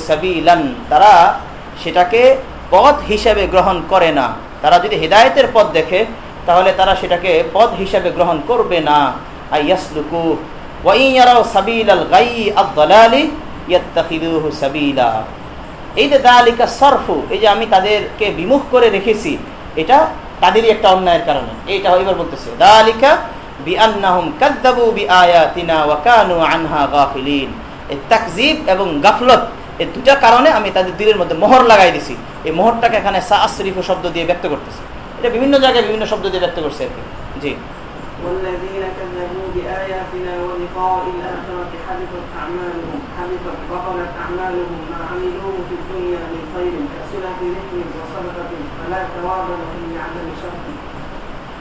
সাবিলান, তারা সেটাকে পথ হিসেবে গ্রহণ করে না। তারা যদি হেদায়েতের পথ দেখে, তাহলে তারা সেটাকে পথ হিসেবে গ্রহণ করবে না। আইয়াসলুকু ওয়াইয়ারাও সাবিল আল গাই আদালালি ইয়াত্তাখিদুহু সাবিলা। এই যে দালিকা সরফু, এই যে আমি তাদেরকে বিমুখ করে রেখেছি, এটা তাদেরই একটা অন্যায়ের কারণে। এইটা এবার বলতেছে, দালিকা বিআন্নাহুম কাযযাবু বিআয়াতিনা ওয়া কানু আনহা গাফিলিন। এই তাকজিব এবং গাফলত এই দুটা কারণে আমি তাদের দিলের মধ্যে মোহর লাগাই দিছি এই মোহরটাকে এখানে সাশরিফ শব্দ দিয়ে ব্যক্ত করতেছি এটা বিভিন্ন জায়গায় বিভিন্ন শব্দ দিয়ে ব্যক্ত করছে আর কি জি والذين كذبوا بآياتنا ولقاء الآخرة حبطت أعمالهم حبطت بطلت أعمالهم ما عملوه في الدنيا من خير كصلة رحم وصدقة فلا ثواب لهم لعمل شر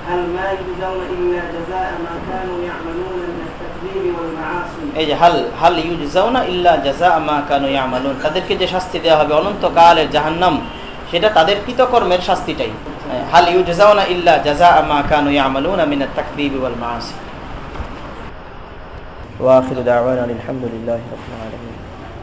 هل ما يجزون إلا جزاء ما كانوا يعملون من التكذيب والمعاصي এই যে হাল হাল ইউজাউনা ইল্লা জাজা আমা কানু ইয়ামালুন। তাদেরকে যে শাস্তি দেওয়া হবে অনন্তকালের জাহান্নাম, সেটা তাদের কৃতকর্মের শাস্তিটাই। হাল ইউজাউনা ইল্লা জাজা আমা কানু ইয়ামালুন মিনাত তাকযীবি ওয়াল মাআসি। ওয়া আখিরু দাওয়ানা আলহামদুলিল্লাহি রাব্বিল আলামিন।